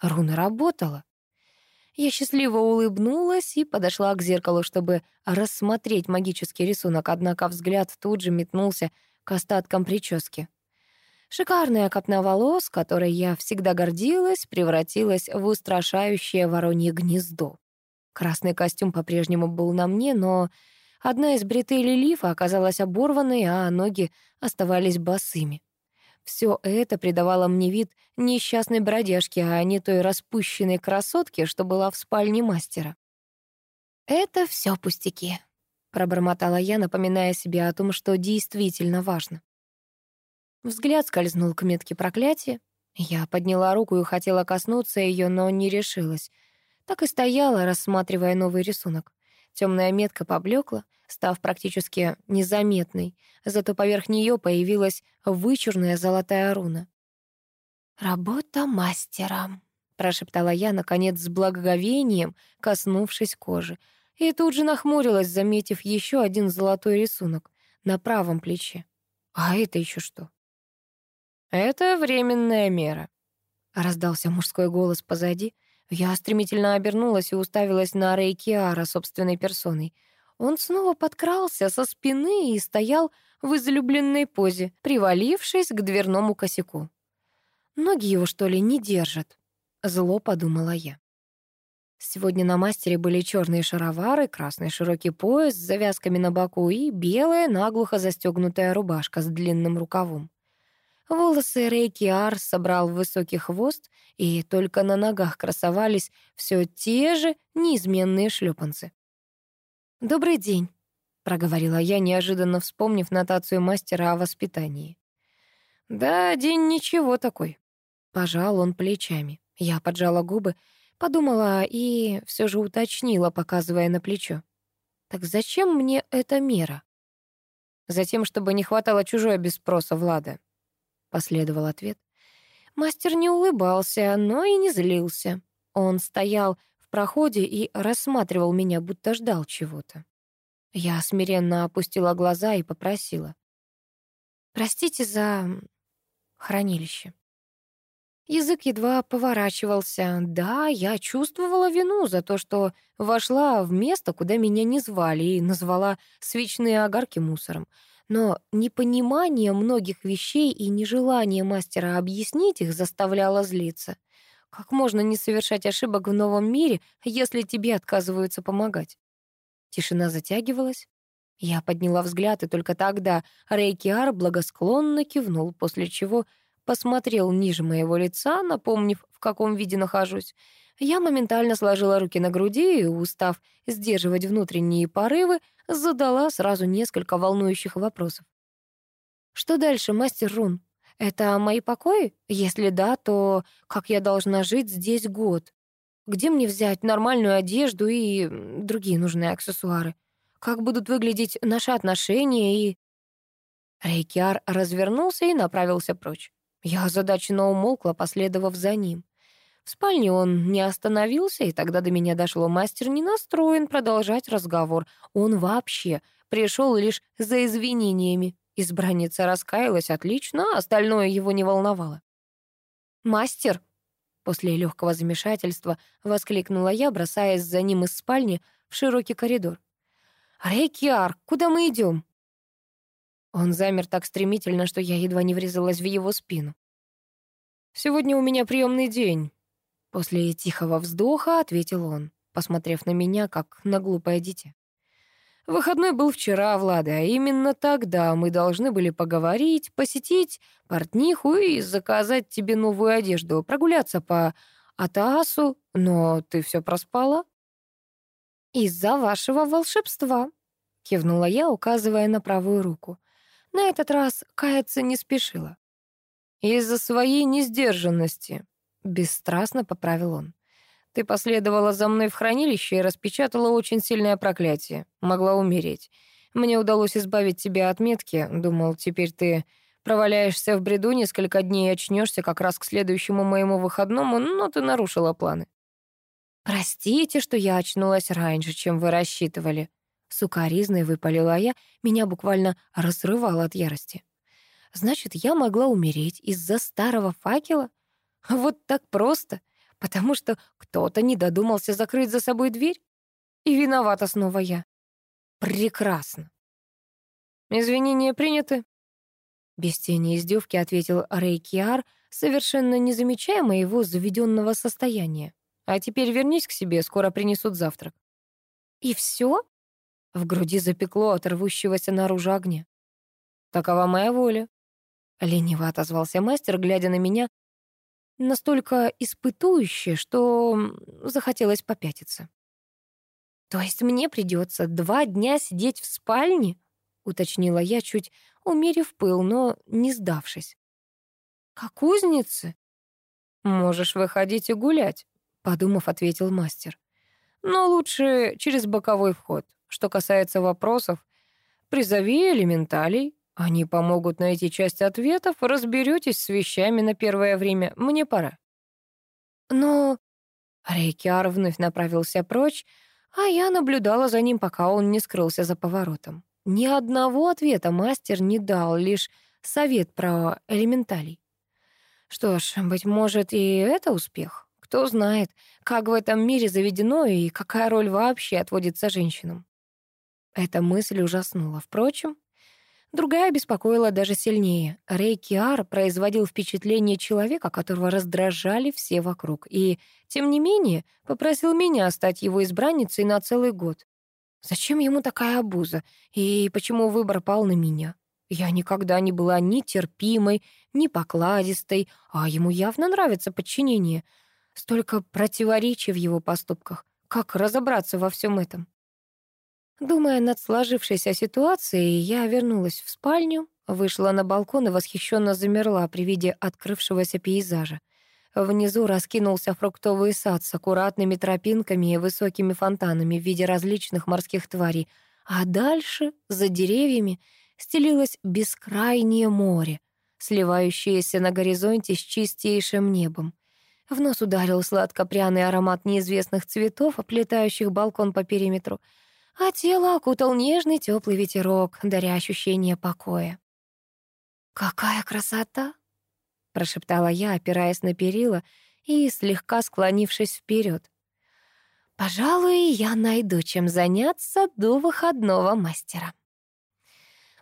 Руна работала. Я счастливо улыбнулась и подошла к зеркалу, чтобы рассмотреть магический рисунок, однако взгляд тут же метнулся к остаткам прически. Шикарная копна волос, которой я всегда гордилась, превратилась в устрашающее воронье гнездо. Красный костюм по-прежнему был на мне, но одна из бретелей лифа оказалась оборванной, а ноги оставались босыми. Все это придавало мне вид несчастной бродяжки, а не той распущенной красотки, что была в спальне мастера. «Это все пустяки», — пробормотала я, напоминая себе о том, что действительно важно. Взгляд скользнул к метке проклятия. Я подняла руку и хотела коснуться ее, но не решилась. Так и стояла, рассматривая новый рисунок. Темная метка поблекла — став практически незаметной, зато поверх нее появилась вычурная золотая руна. «Работа мастера», — прошептала я, наконец, с благоговением, коснувшись кожи, и тут же нахмурилась, заметив еще один золотой рисунок на правом плече. «А это еще что?» «Это временная мера», — раздался мужской голос позади. Я стремительно обернулась и уставилась на Рейкиара собственной персоной — он снова подкрался со спины и стоял в излюбленной позе, привалившись к дверному косяку. «Ноги его, что ли, не держат?» — зло подумала я. Сегодня на мастере были черные шаровары, красный широкий пояс с завязками на боку и белая наглухо застегнутая рубашка с длинным рукавом. Волосы Рейки Ар собрал в высокий хвост, и только на ногах красовались все те же неизменные шлепанцы. «Добрый день», — проговорила я, неожиданно вспомнив нотацию мастера о воспитании. «Да, день ничего такой». Пожал он плечами. Я поджала губы, подумала и все же уточнила, показывая на плечо. «Так зачем мне эта мера?» «Затем, чтобы не хватало чужое без спроса, Влада», — последовал ответ. Мастер не улыбался, но и не злился. Он стоял проходе и рассматривал меня, будто ждал чего-то. Я смиренно опустила глаза и попросила. «Простите за... хранилище». Язык едва поворачивался. Да, я чувствовала вину за то, что вошла в место, куда меня не звали, и назвала свечные огарки мусором. Но непонимание многих вещей и нежелание мастера объяснить их заставляло злиться. Как можно не совершать ошибок в новом мире, если тебе отказываются помогать? Тишина затягивалась. Я подняла взгляд, и только тогда Рейкиар благосклонно кивнул, после чего посмотрел ниже моего лица, напомнив, в каком виде нахожусь. Я моментально сложила руки на груди и, устав сдерживать внутренние порывы, задала сразу несколько волнующих вопросов. «Что дальше, мастер Рун?» Это мои покои? Если да, то как я должна жить здесь год? Где мне взять нормальную одежду и другие нужные аксессуары? Как будут выглядеть наши отношения и...» Рейкиар развернулся и направился прочь. Я озадаченно умолкла, последовав за ним. В спальне он не остановился, и тогда до меня дошло, мастер не настроен продолжать разговор. Он вообще пришел лишь за извинениями. Избранница раскаялась отлично, остальное его не волновало. «Мастер!» После легкого замешательства воскликнула я, бросаясь за ним из спальни в широкий коридор. «Рейкиар, куда мы идем?» Он замер так стремительно, что я едва не врезалась в его спину. «Сегодня у меня приемный день», — после тихого вздоха ответил он, посмотрев на меня, как на глупое дитя. Выходной был вчера, Влада, а именно тогда мы должны были поговорить, посетить портниху и заказать тебе новую одежду, прогуляться по Атаасу, но ты все проспала». «Из-за вашего волшебства», — кивнула я, указывая на правую руку. На этот раз каяться не спешила. «Из-за своей несдержанности», — бесстрастно поправил он. Ты последовала за мной в хранилище и распечатала очень сильное проклятие. Могла умереть. Мне удалось избавить тебя от метки. Думал, теперь ты проваляешься в бреду несколько дней и очнешься как раз к следующему моему выходному, но ты нарушила планы. «Простите, что я очнулась раньше, чем вы рассчитывали». Сукаризной выпалила я, меня буквально разрывало от ярости. «Значит, я могла умереть из-за старого факела? Вот так просто? потому что кто-то не додумался закрыть за собой дверь. И виновата снова я. Прекрасно. Извинения приняты. Без тени издевки ответил Рейкиар, совершенно не замечая моего заведенного состояния. А теперь вернись к себе, скоро принесут завтрак. И все? В груди запекло от рвущегося наружу огня. Такова моя воля. Лениво отозвался мастер, глядя на меня настолько испытующе, что захотелось попятиться. «То есть мне придется два дня сидеть в спальне?» — уточнила я, чуть умерив пыл, но не сдавшись. «Как узницы?» «Можешь выходить и гулять», — подумав, ответил мастер. «Но лучше через боковой вход. Что касается вопросов, призови элементалей, они помогут найти часть ответов, разберетесь с вещами на первое время. Мне пора. Но Рейкиар вновь направился прочь, а я наблюдала за ним, пока он не скрылся за поворотом. Ни одного ответа мастер не дал, лишь совет про элементалей. Что ж, быть может, и это успех. Кто знает, как в этом мире заведено и какая роль вообще отводится женщинам. Эта мысль ужаснула. Впрочем, Другая беспокоила даже сильнее. Рейкиар производил впечатление человека, которого раздражали все вокруг, и, тем не менее, попросил меня стать его избранницей на целый год. Зачем ему такая обуза? И почему выбор пал на меня? Я никогда не была ни терпимой, ни покладистой, а ему явно нравится подчинение. Столько противоречий в его поступках. Как разобраться во всем этом? Думая над сложившейся ситуацией, я вернулась в спальню, вышла на балкон и восхищенно замерла при виде открывшегося пейзажа. Внизу раскинулся фруктовый сад с аккуратными тропинками и высокими фонтанами в виде различных морских тварей, а дальше, за деревьями, стелилось бескрайнее море, сливающееся на горизонте с чистейшим небом. В нос ударил сладко-пряный аромат неизвестных цветов, оплетающих балкон по периметру — а тело окутал нежный теплый ветерок, даря ощущение покоя. «Какая красота!» — прошептала я, опираясь на перила и слегка склонившись вперед. «Пожалуй, я найду чем заняться до выходного мастера».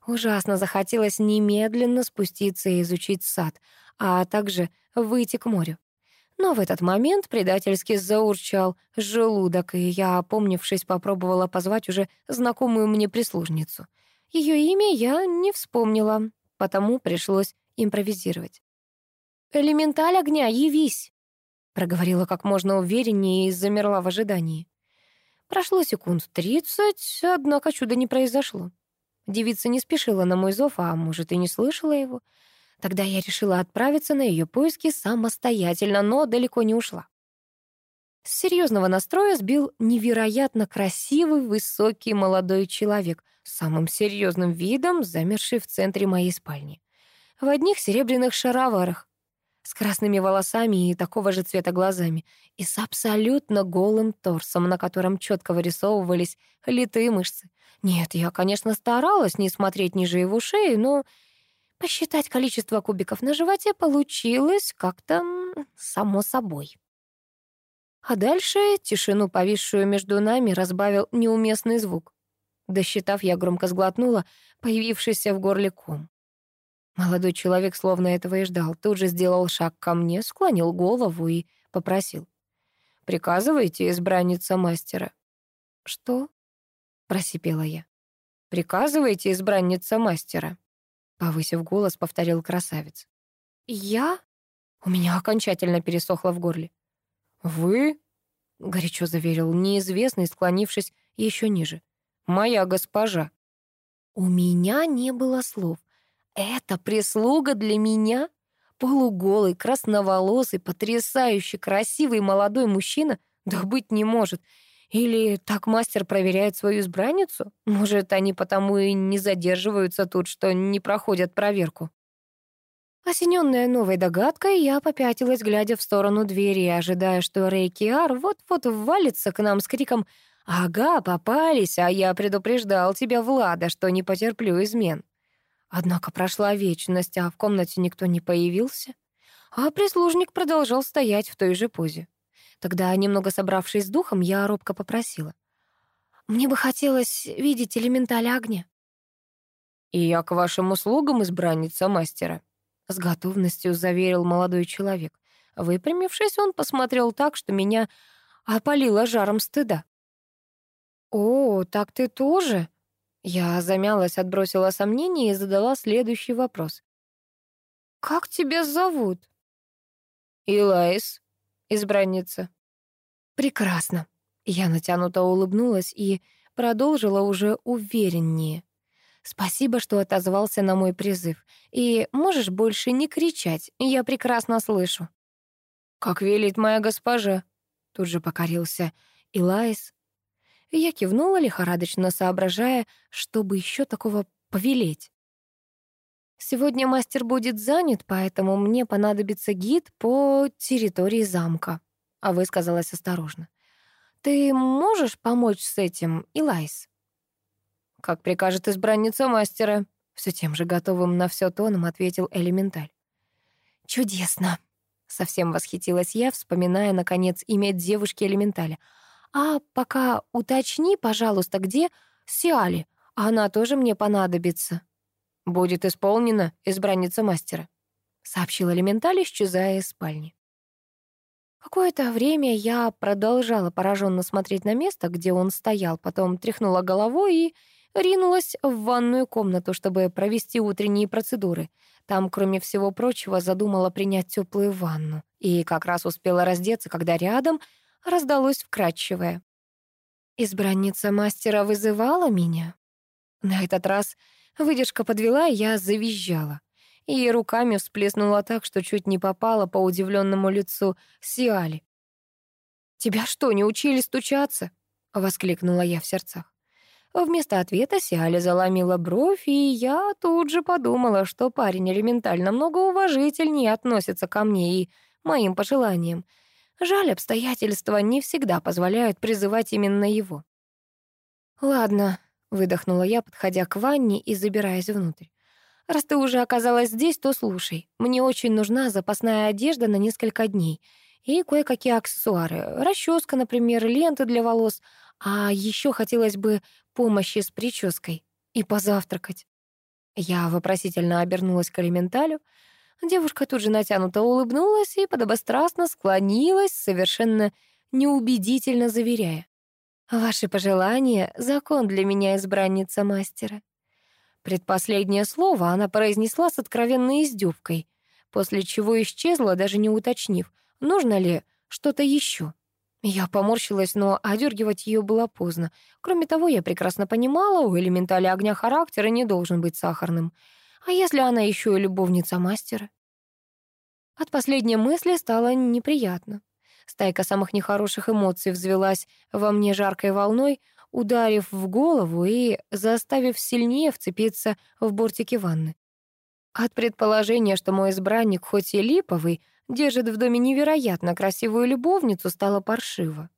Ужасно захотелось немедленно спуститься и изучить сад, а также выйти к морю. Но в этот момент предательски заурчал желудок, и я, опомнившись, попробовала позвать уже знакомую мне прислужницу. Ее имя я не вспомнила, потому пришлось импровизировать. «Элементаль огня, явись!» проговорила как можно увереннее и замерла в ожидании. Прошло секунд тридцать, однако чуда не произошло. Девица не спешила на мой зов, а может и не слышала его — Тогда я решила отправиться на ее поиски самостоятельно, но далеко не ушла. С серьезного настроя сбил невероятно красивый, высокий молодой человек, самым серьезным видом замерший в центре моей спальни. В одних серебряных шароварах, с красными волосами и такого же цвета глазами, и с абсолютно голым торсом, на котором четко вырисовывались литые мышцы. Нет, я, конечно, старалась не смотреть ниже его шеи, но Посчитать количество кубиков на животе получилось как-то само собой. А дальше тишину, повисшую между нами, разбавил неуместный звук. Досчитав, я громко сглотнула появившийся в горле ком. Молодой человек словно этого и ждал, тут же сделал шаг ко мне, склонил голову и попросил. «Приказывайте, избранница мастера». «Что?» — просипела я. «Приказывайте, избранница мастера». Повысив голос, повторил красавец. «Я?» У меня окончательно пересохло в горле. «Вы?» — горячо заверил неизвестный, склонившись еще ниже. «Моя госпожа». У меня не было слов. «Это прислуга для меня?» Полуголый, красноволосый, потрясающе красивый молодой мужчина, да быть не может. Или так мастер проверяет свою избранницу? Может, они потому и не задерживаются тут, что не проходят проверку? Осененная новой догадкой, я попятилась, глядя в сторону двери, ожидая, что Рейкиар вот-вот валится к нам с криком «Ага, попались, а я предупреждал тебя, Влада, что не потерплю измен». Однако прошла вечность, а в комнате никто не появился. А прислужник продолжал стоять в той же позе. Тогда, немного собравшись с духом, я робко попросила. «Мне бы хотелось видеть элементаль огня». «И я к вашим услугам, избранница мастера», — с готовностью заверил молодой человек. Выпрямившись, он посмотрел так, что меня опалило жаром стыда. «О, так ты тоже?» Я замялась, отбросила сомнения и задала следующий вопрос. «Как тебя зовут?» «Илайс», Избранница. «Прекрасно». Я натянуто улыбнулась и продолжила уже увереннее. «Спасибо, что отозвался на мой призыв. И можешь больше не кричать, я прекрасно слышу». «Как велит моя госпожа», — тут же покорился Илайс. Я кивнула, лихорадочно соображая, чтобы еще такого повелеть. Сегодня мастер будет занят, поэтому мне понадобится гид по территории замка. А вы высказалась осторожно. Ты можешь помочь с этим, Илайс? Как прикажет избранница мастера. Все тем же готовым на все тоном ответил Элементаль. Чудесно. Совсем восхитилась я, вспоминая, наконец, имя девушки Элементаля. А пока уточни, пожалуйста, где Сиали. Она тоже мне понадобится. «Будет исполнена, избранница мастера», — сообщил элементаль, исчезая из спальни. Какое-то время я продолжала пораженно смотреть на место, где он стоял, потом тряхнула головой и ринулась в ванную комнату, чтобы провести утренние процедуры. Там, кроме всего прочего, задумала принять теплую ванну. И как раз успела раздеться, когда рядом раздалось вкрадчивое. «Избранница мастера вызывала меня?» На этот раз Выдержка подвела, я завизжала. И руками всплеснула так, что чуть не попала по удивленному лицу Сиали. «Тебя что, не учили стучаться?» — воскликнула я в сердцах. Вместо ответа Сиали заломила бровь, и я тут же подумала, что парень элементально многоуважительнее относится ко мне и моим пожеланиям. Жаль, обстоятельства не всегда позволяют призывать именно его. «Ладно, Выдохнула я, подходя к ванне и забираясь внутрь. «Раз ты уже оказалась здесь, то слушай. Мне очень нужна запасная одежда на несколько дней. И кое-какие аксессуары. Расческа, например, ленты для волос. А еще хотелось бы помощи с прической. И позавтракать». Я вопросительно обернулась к элементалю. Девушка тут же натянуто улыбнулась и подобострастно склонилась, совершенно неубедительно заверяя. «Ваши пожелания — закон для меня, избранница мастера». Предпоследнее слово она произнесла с откровенной издевкой, после чего исчезла, даже не уточнив, нужно ли что-то еще. Я поморщилась, но одергивать ее было поздно. Кроме того, я прекрасно понимала, у элементаля огня характера не должен быть сахарным. А если она еще и любовница мастера? От последней мысли стало неприятно. Стайка самых нехороших эмоций взвелась во мне жаркой волной, ударив в голову и заставив сильнее вцепиться в бортики ванны. От предположения, что мой избранник, хоть и липовый, держит в доме невероятно красивую любовницу, стало паршиво.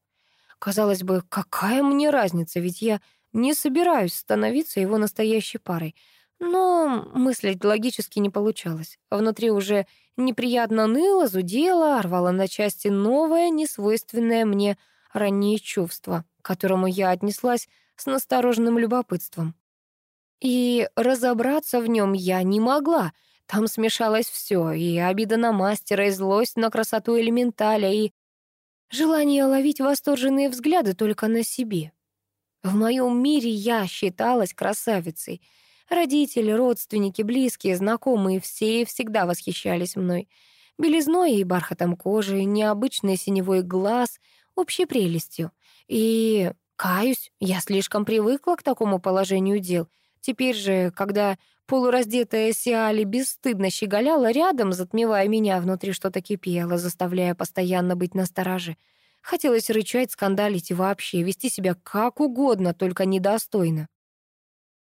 Казалось бы, какая мне разница, ведь я не собираюсь становиться его настоящей парой — но мыслить логически не получалось. Внутри уже неприятно ныло, зудело, рвало на части новое, несвойственное мне ранее чувство, к которому я отнеслась с настороженным любопытством. И разобраться в нем я не могла. Там смешалось все, и обида на мастера, и злость на красоту элементаля, и желание ловить восторженные взгляды только на себе. В моем мире я считалась красавицей — Родители, родственники, близкие, знакомые, все и всегда восхищались мной. Белизной и бархатом кожи, необычный синевой глаз, общей прелестью. И, каюсь, я слишком привыкла к такому положению дел. Теперь же, когда полураздетая Сиали бесстыдно щеголяла рядом, затмевая меня, внутри что-то кипело, заставляя постоянно быть настороже. Хотелось рычать, скандалить и вообще вести себя как угодно, только недостойно.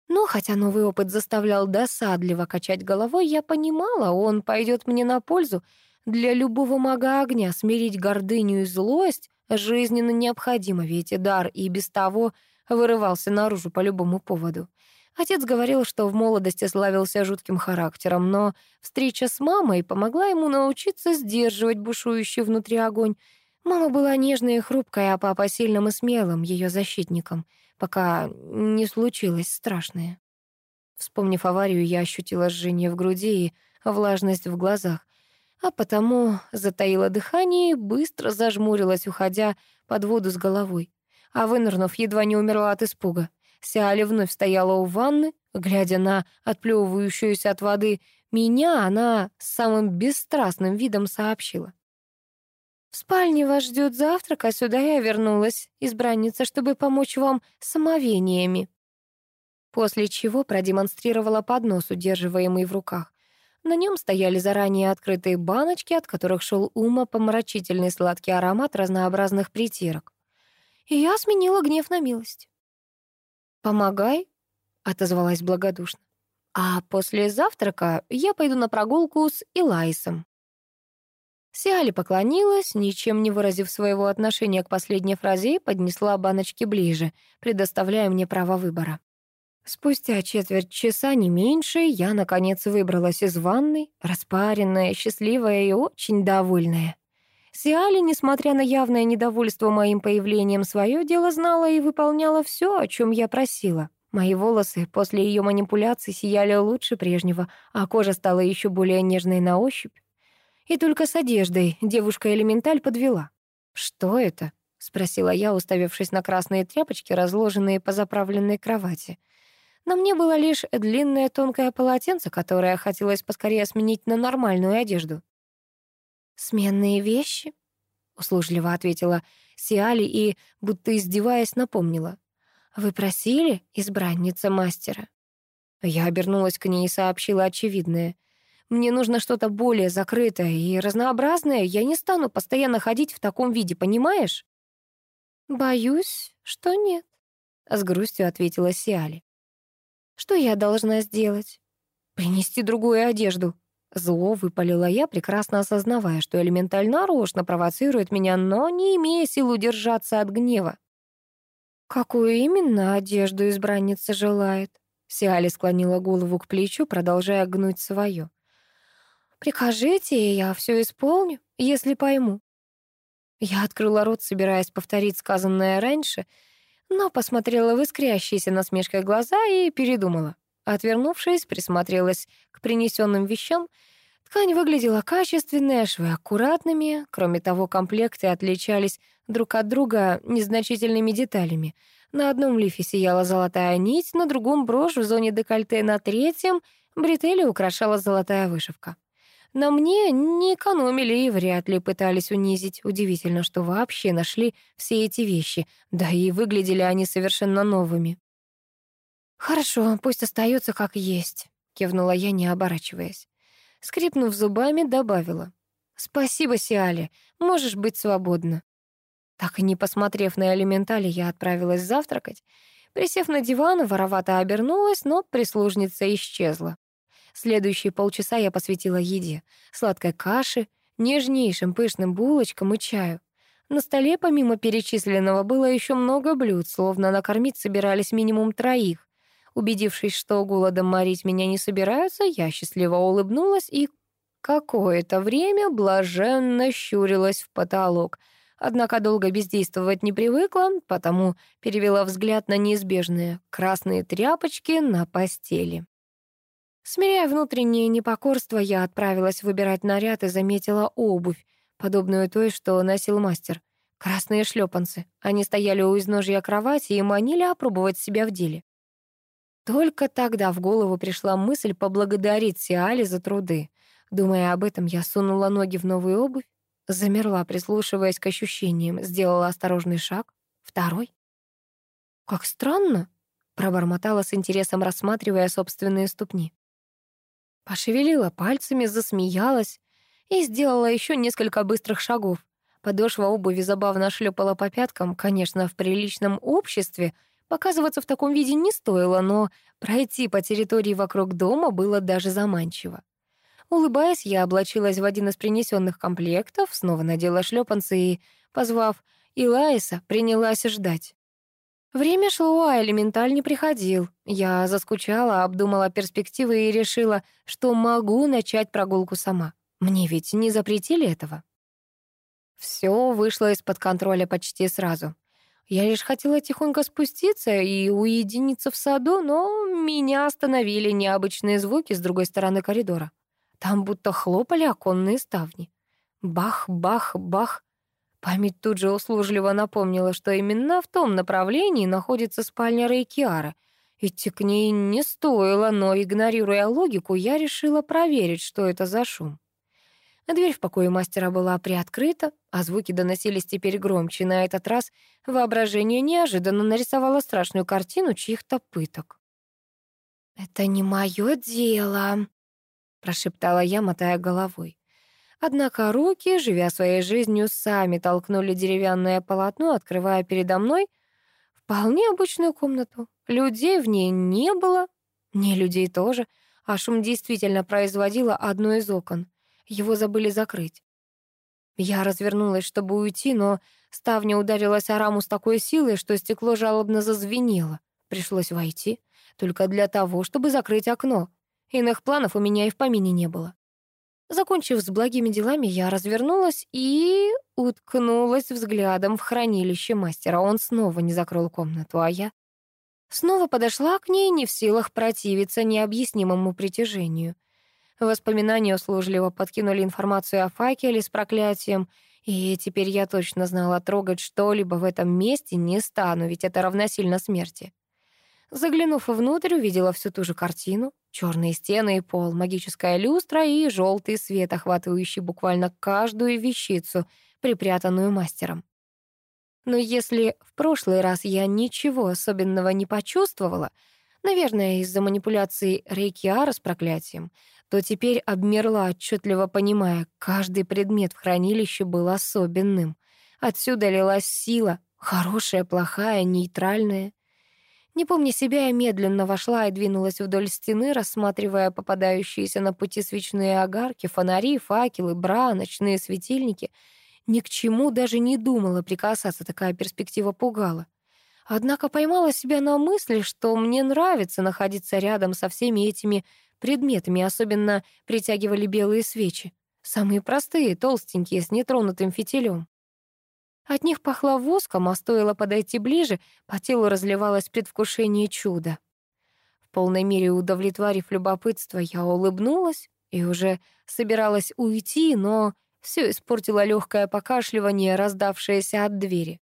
Но хотя ну, новый опыт заставлял досадливо качать головой, я понимала, он пойдет мне на пользу. Для любого мага огня смирить гордыню и злость жизненно необходимо, ведь дар и без того вырывался наружу по любому поводу. Отец говорил, что в молодости славился жутким характером, но встреча с мамой помогла ему научиться сдерживать бушующий внутри огонь. Мама была нежной и хрупкой, а папа сильным и смелым, ее защитником — пока не случилось страшное. Вспомнив аварию, я ощутила жжение в груди и влажность в глазах, а потому затаила дыхание и быстро зажмурилась, уходя под воду с головой. А вынырнув, едва не умерла от испуга. Сиали вновь стояла у ванны, глядя на отплевывающуюся от воды меня, она с самым бесстрастным видом сообщила. В спальне вас ждет завтрак, а сюда я вернулась, избранница, чтобы помочь вам с омовениями. После чего продемонстрировала поднос, удерживаемый в руках. На нем стояли заранее открытые баночки, от которых шел умопомрачительный сладкий аромат разнообразных притирок. И я сменила гнев на милость. «Помогай», — отозвалась благодушно. «А после завтрака я пойду на прогулку с Илайсом». Сиали поклонилась, ничем не выразив своего отношения к последней фразе, и поднесла баночки ближе, предоставляя мне право выбора. Спустя четверть часа, не меньше, я, наконец, выбралась из ванной, распаренная, счастливая и очень довольная. Сиали, несмотря на явное недовольство моим появлением, свое дело знала и выполняла все, о чем я просила. Мои волосы после ее манипуляций сияли лучше прежнего, а кожа стала еще более нежной на ощупь. И только с одеждой девушка-элементаль подвела. «Что это?» — спросила я, уставившись на красные тряпочки, разложенные по заправленной кровати. На мне было лишь длинное тонкое полотенце, которое хотелось поскорее сменить на нормальную одежду. «Сменные вещи?» — услужливо ответила Сиали и, будто издеваясь, напомнила. «Вы просили избранница мастера?» Я обернулась к ней и сообщила очевидное — мне нужно что-то более закрытое и разнообразное. Я не стану постоянно ходить в таком виде, понимаешь?» «Боюсь, что нет», — с грустью ответила Сиали. «Что я должна сделать?» «Принести другую одежду». Зло выпалила я, прекрасно осознавая, что элементаль нарочно провоцирует меня, но не имея сил удержаться от гнева. «Какую именно одежду избранница желает?» Сиали склонила голову к плечу, продолжая гнуть свое. Прикажите, и я все исполню, если пойму». Я открыла рот, собираясь повторить сказанное раньше, но посмотрела в искрящиеся насмешкой глаза и передумала. Отвернувшись, присмотрелась к принесенным вещам. Ткань выглядела качественной, швы аккуратными. Кроме того, комплекты отличались друг от друга незначительными деталями. На одном лифе сияла золотая нить, на другом брошь в зоне декольте, на третьем бретели украшала золотая вышивка. На мне не экономили и вряд ли пытались унизить. Удивительно, что вообще нашли все эти вещи. Да и выглядели они совершенно новыми. «Хорошо, пусть остается как есть», — кивнула я, не оборачиваясь. Скрипнув зубами, добавила. «Спасибо, Сиали. Можешь быть свободна». Так и не посмотрев на элементали, я отправилась завтракать. Присев на диван, воровато обернулась, но прислужница исчезла. Следующие полчаса я посвятила еде, сладкой каше, нежнейшим пышным булочкам и чаю. На столе, помимо перечисленного, было еще много блюд, словно накормить собирались минимум троих. Убедившись, что голодом морить меня не собираются, я счастливо улыбнулась и какое-то время блаженно щурилась в потолок. Однако долго бездействовать не привыкла, потому перевела взгляд на неизбежные красные тряпочки на постели. Смиряя внутреннее непокорство, я отправилась выбирать наряд и заметила обувь, подобную той, что носил мастер. Красные шлёпанцы. Они стояли у изножья кровати и манили опробовать себя в деле. Только тогда в голову пришла мысль поблагодарить Сиали за труды. Думая об этом, я сунула ноги в новую обувь, замерла, прислушиваясь к ощущениям, сделала осторожный шаг, второй. «Как странно!» — пробормотала с интересом, рассматривая собственные ступни пошевелила пальцами, засмеялась и сделала еще несколько быстрых шагов. Подошва обуви забавно шлепала по пяткам. Конечно, в приличном обществе показываться в таком виде не стоило, но пройти по территории вокруг дома было даже заманчиво. Улыбаясь, я облачилась в один из принесенных комплектов, снова надела шлепанцы и, позвав Илайса, принялась ждать. Время шло, а элементаль не приходил. Я заскучала, обдумала перспективы и решила, что могу начать прогулку сама. Мне ведь не запретили этого. Все вышло из-под контроля почти сразу. Я лишь хотела тихонько спуститься и уединиться в саду, но меня остановили необычные звуки с другой стороны коридора. Там будто хлопали оконные ставни. Бах, бах, бах. Память тут же услужливо напомнила, что именно в том направлении находится спальня Рейкиара. Идти к ней не стоило, но, игнорируя логику, я решила проверить, что это за шум. Дверь в покое мастера была приоткрыта, а звуки доносились теперь громче. На этот раз воображение неожиданно нарисовало страшную картину чьих-то пыток. «Это не мое дело», — прошептала я, мотая головой. Однако руки, живя своей жизнью, сами толкнули деревянное полотно, открывая передо мной вполне обычную комнату. Людей в ней не было, не людей тоже, а шум действительно производило одно из окон. Его забыли закрыть. Я развернулась, чтобы уйти, но ставня ударилась о раму с такой силой, что стекло жалобно зазвенело. Пришлось войти, только для того, чтобы закрыть окно. Иных планов у меня и в помине не было. Закончив с благими делами, я развернулась и уткнулась взглядом в хранилище мастера. Он снова не закрыл комнату, а я снова подошла к ней, не в силах противиться необъяснимому притяжению. Воспоминания услужливо подкинули информацию о факеле с проклятием, и теперь я точно знала, трогать что-либо в этом месте не стану, ведь это равносильно смерти. Заглянув внутрь, увидела всю ту же картину. Черные стены и пол, магическая люстра и желтый свет, охватывающий буквально каждую вещицу, припрятанную мастером. Но если в прошлый раз я ничего особенного не почувствовала, наверное, из-за манипуляций Рейкиара с проклятием, то теперь обмерла, отчетливо понимая, каждый предмет в хранилище был особенным. Отсюда лилась сила, хорошая, плохая, нейтральная. Не помня себя, я медленно вошла и двинулась вдоль стены, рассматривая попадающиеся на пути свечные огарки, фонари, факелы, бра, ночные светильники. Ни к чему даже не думала прикасаться, такая перспектива пугала. Однако поймала себя на мысли, что мне нравится находиться рядом со всеми этими предметами, особенно притягивали белые свечи. Самые простые, толстенькие, с нетронутым фитилем. От них пахло воском, а стоило подойти ближе, по телу разливалось предвкушение чуда. В полной мере удовлетворив любопытство, я улыбнулась и уже собиралась уйти, но все испортило легкое покашливание, раздавшееся от двери.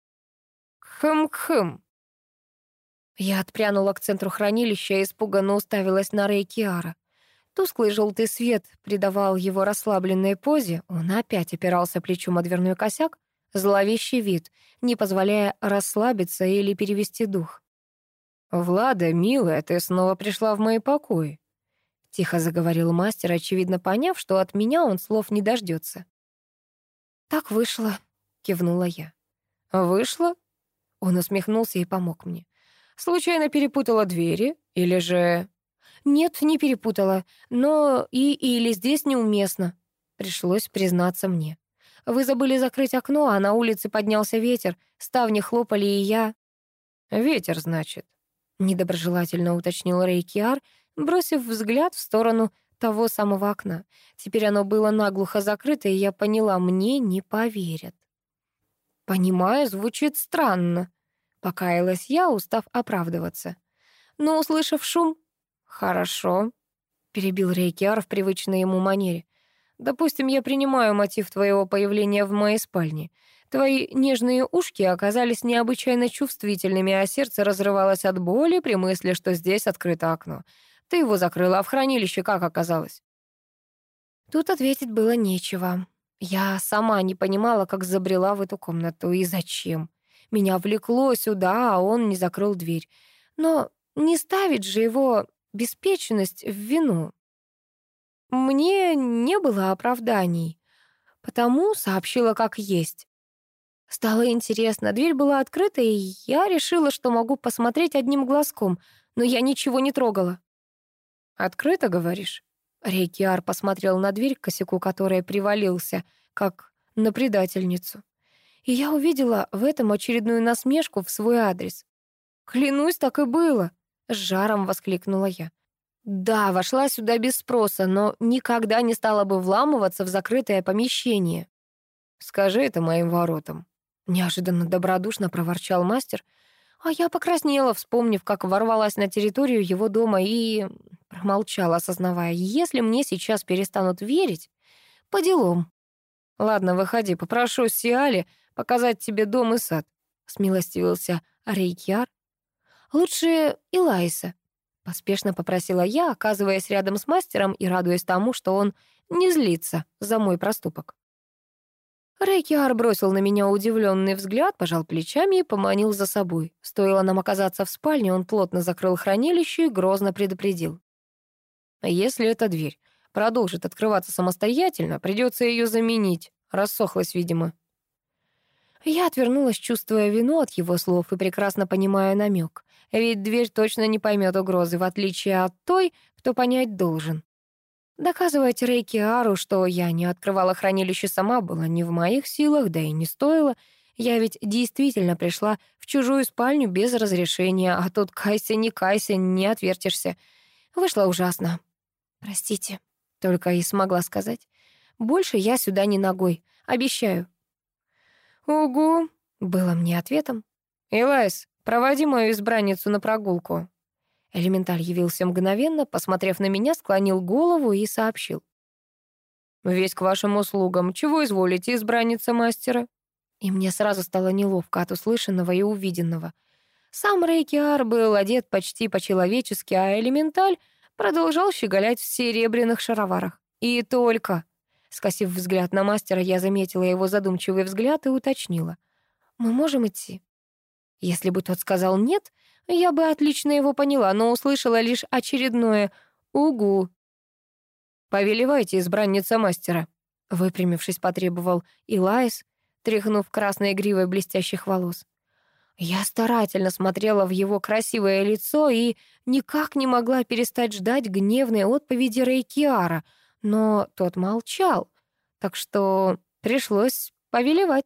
«Хм-хм!» Я отпрянула к центру хранилища и испуганно уставилась на Рейкиара. Тусклый желтый свет придавал его расслабленной позе, он опять опирался плечом о дверной косяк, зловещий вид, не позволяя расслабиться или перевести дух. «Влада, милая, ты снова пришла в мои покои», — тихо заговорил мастер, очевидно поняв, что от меня он слов не дождется. «Так вышло», — кивнула я. «Вышло?» — он усмехнулся и помог мне. «Случайно перепутала двери? Или же...» «Нет, не перепутала, но и или здесь неуместно», — пришлось признаться мне. Вы забыли закрыть окно, а на улице поднялся ветер. Ставни хлопали, и я...» «Ветер, значит?» — недоброжелательно уточнил Рейкиар, бросив взгляд в сторону того самого окна. Теперь оно было наглухо закрыто, и я поняла, мне не поверят. «Понимаю, звучит странно», — покаялась я, устав оправдываться. Но, услышав шум, «Хорошо», — перебил Рейкиар в привычной ему манере. Допустим, я принимаю мотив твоего появления в моей спальне. Твои нежные ушки оказались необычайно чувствительными, а сердце разрывалось от боли при мысли, что здесь открыто окно. Ты его закрыла, в хранилище как оказалось?» Тут ответить было нечего. Я сама не понимала, как забрела в эту комнату и зачем. Меня влекло сюда, а он не закрыл дверь. Но не ставить же его беспечность в вину. Мне не было оправданий, потому сообщила как есть. Стало интересно, дверь была открыта, и я решила, что могу посмотреть одним глазком, но я ничего не трогала. «Открыто, говоришь?» Рейкиар посмотрел на дверь, к косяку которой привалился, как на предательницу. И я увидела в этом очередную насмешку в свой адрес. «Клянусь, так и было!» — с жаром воскликнула я. Да, вошла сюда без спроса, но никогда не стала бы вламываться в закрытое помещение. Скажи это моим воротам. Неожиданно добродушно проворчал мастер, а я покраснела, вспомнив, как ворвалась на территорию его дома и промолчала, осознавая, если мне сейчас перестанут верить, по делам. Ладно, выходи, попрошу Сиали показать тебе дом и сад, смилостивился Рейкьяр. Лучше Илайса, — поспешно попросила я, оказываясь рядом с мастером и радуясь тому, что он не злится за мой проступок. Рейкиар бросил на меня удивленный взгляд, пожал плечами и поманил за собой. Стоило нам оказаться в спальне, он плотно закрыл хранилище и грозно предупредил. «Если эта дверь продолжит открываться самостоятельно, придется ее заменить. Рассохлась, видимо». Я отвернулась, чувствуя вину от его слов и прекрасно понимая намек. Ведь дверь точно не поймет угрозы, в отличие от той, кто понять должен. Доказывать Рейкиару, что я не открывала хранилище сама, было не в моих силах, да и не стоило. Я ведь действительно пришла в чужую спальню без разрешения, а тут кайся, не кайся, не отвертишься. Вышло ужасно. Простите, только и смогла сказать. Больше я сюда не ногой, обещаю. «Угу», — было мне ответом. «Элайс, «Проводи мою избранницу на прогулку». Элементаль явился мгновенно, посмотрев на меня, склонил голову и сообщил. «Весь к вашим услугам. Чего изволите, избранница мастера?» И мне сразу стало неловко от услышанного и увиденного. Сам Рейкиар был одет почти по-человечески, а элементаль продолжал щеголять в серебряных шароварах. И только... Скосив взгляд на мастера, я заметила его задумчивый взгляд и уточнила. «Мы можем идти?» Если бы тот сказал «нет», я бы отлично его поняла, но услышала лишь очередное «угу». «Повелевайте, избранница мастера», — выпрямившись, потребовал Илайс, тряхнув красной гривой блестящих волос. Я старательно смотрела в его красивое лицо и никак не могла перестать ждать гневной отповеди Рейкиара, но тот молчал, так что пришлось повелевать.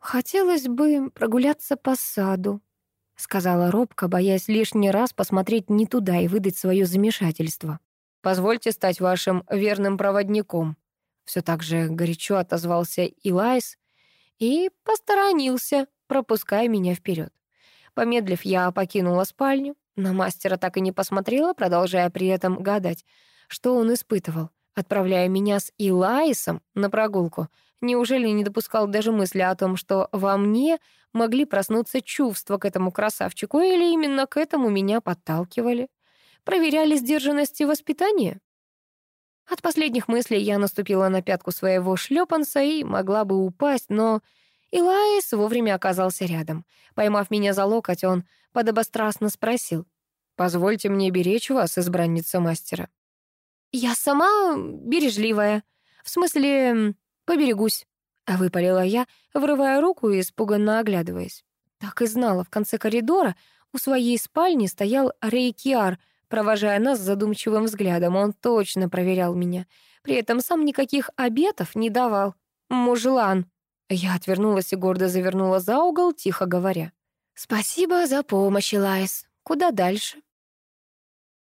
«Хотелось бы прогуляться по саду», — сказала робко, боясь лишний раз посмотреть не туда и выдать свое замешательство. «Позвольте стать вашим верным проводником», — все так же горячо отозвался Илайс и посторонился, пропуская меня вперед. Помедлив, я покинула спальню, на мастера так и не посмотрела, продолжая при этом гадать, что он испытывал отправляя меня с Илаисом на прогулку. Неужели не допускал даже мысли о том, что во мне могли проснуться чувства к этому красавчику или именно к этому меня подталкивали? Проверяли сдержанность и воспитание? От последних мыслей я наступила на пятку своего шлепанца и могла бы упасть, но Илаис вовремя оказался рядом. Поймав меня за локоть, он подобострастно спросил. «Позвольте мне беречь вас, избранница мастера». Я сама бережливая. В смысле, поберегусь. А выпалила я, вырывая руку и испуганно оглядываясь. Так и знала, в конце коридора у своей спальни стоял Рейкиар, провожая нас задумчивым взглядом. Он точно проверял меня. При этом сам никаких обетов не давал. Мужлан. Я отвернулась и гордо завернула за угол, тихо говоря. «Спасибо за помощь, Лайс. Куда дальше?»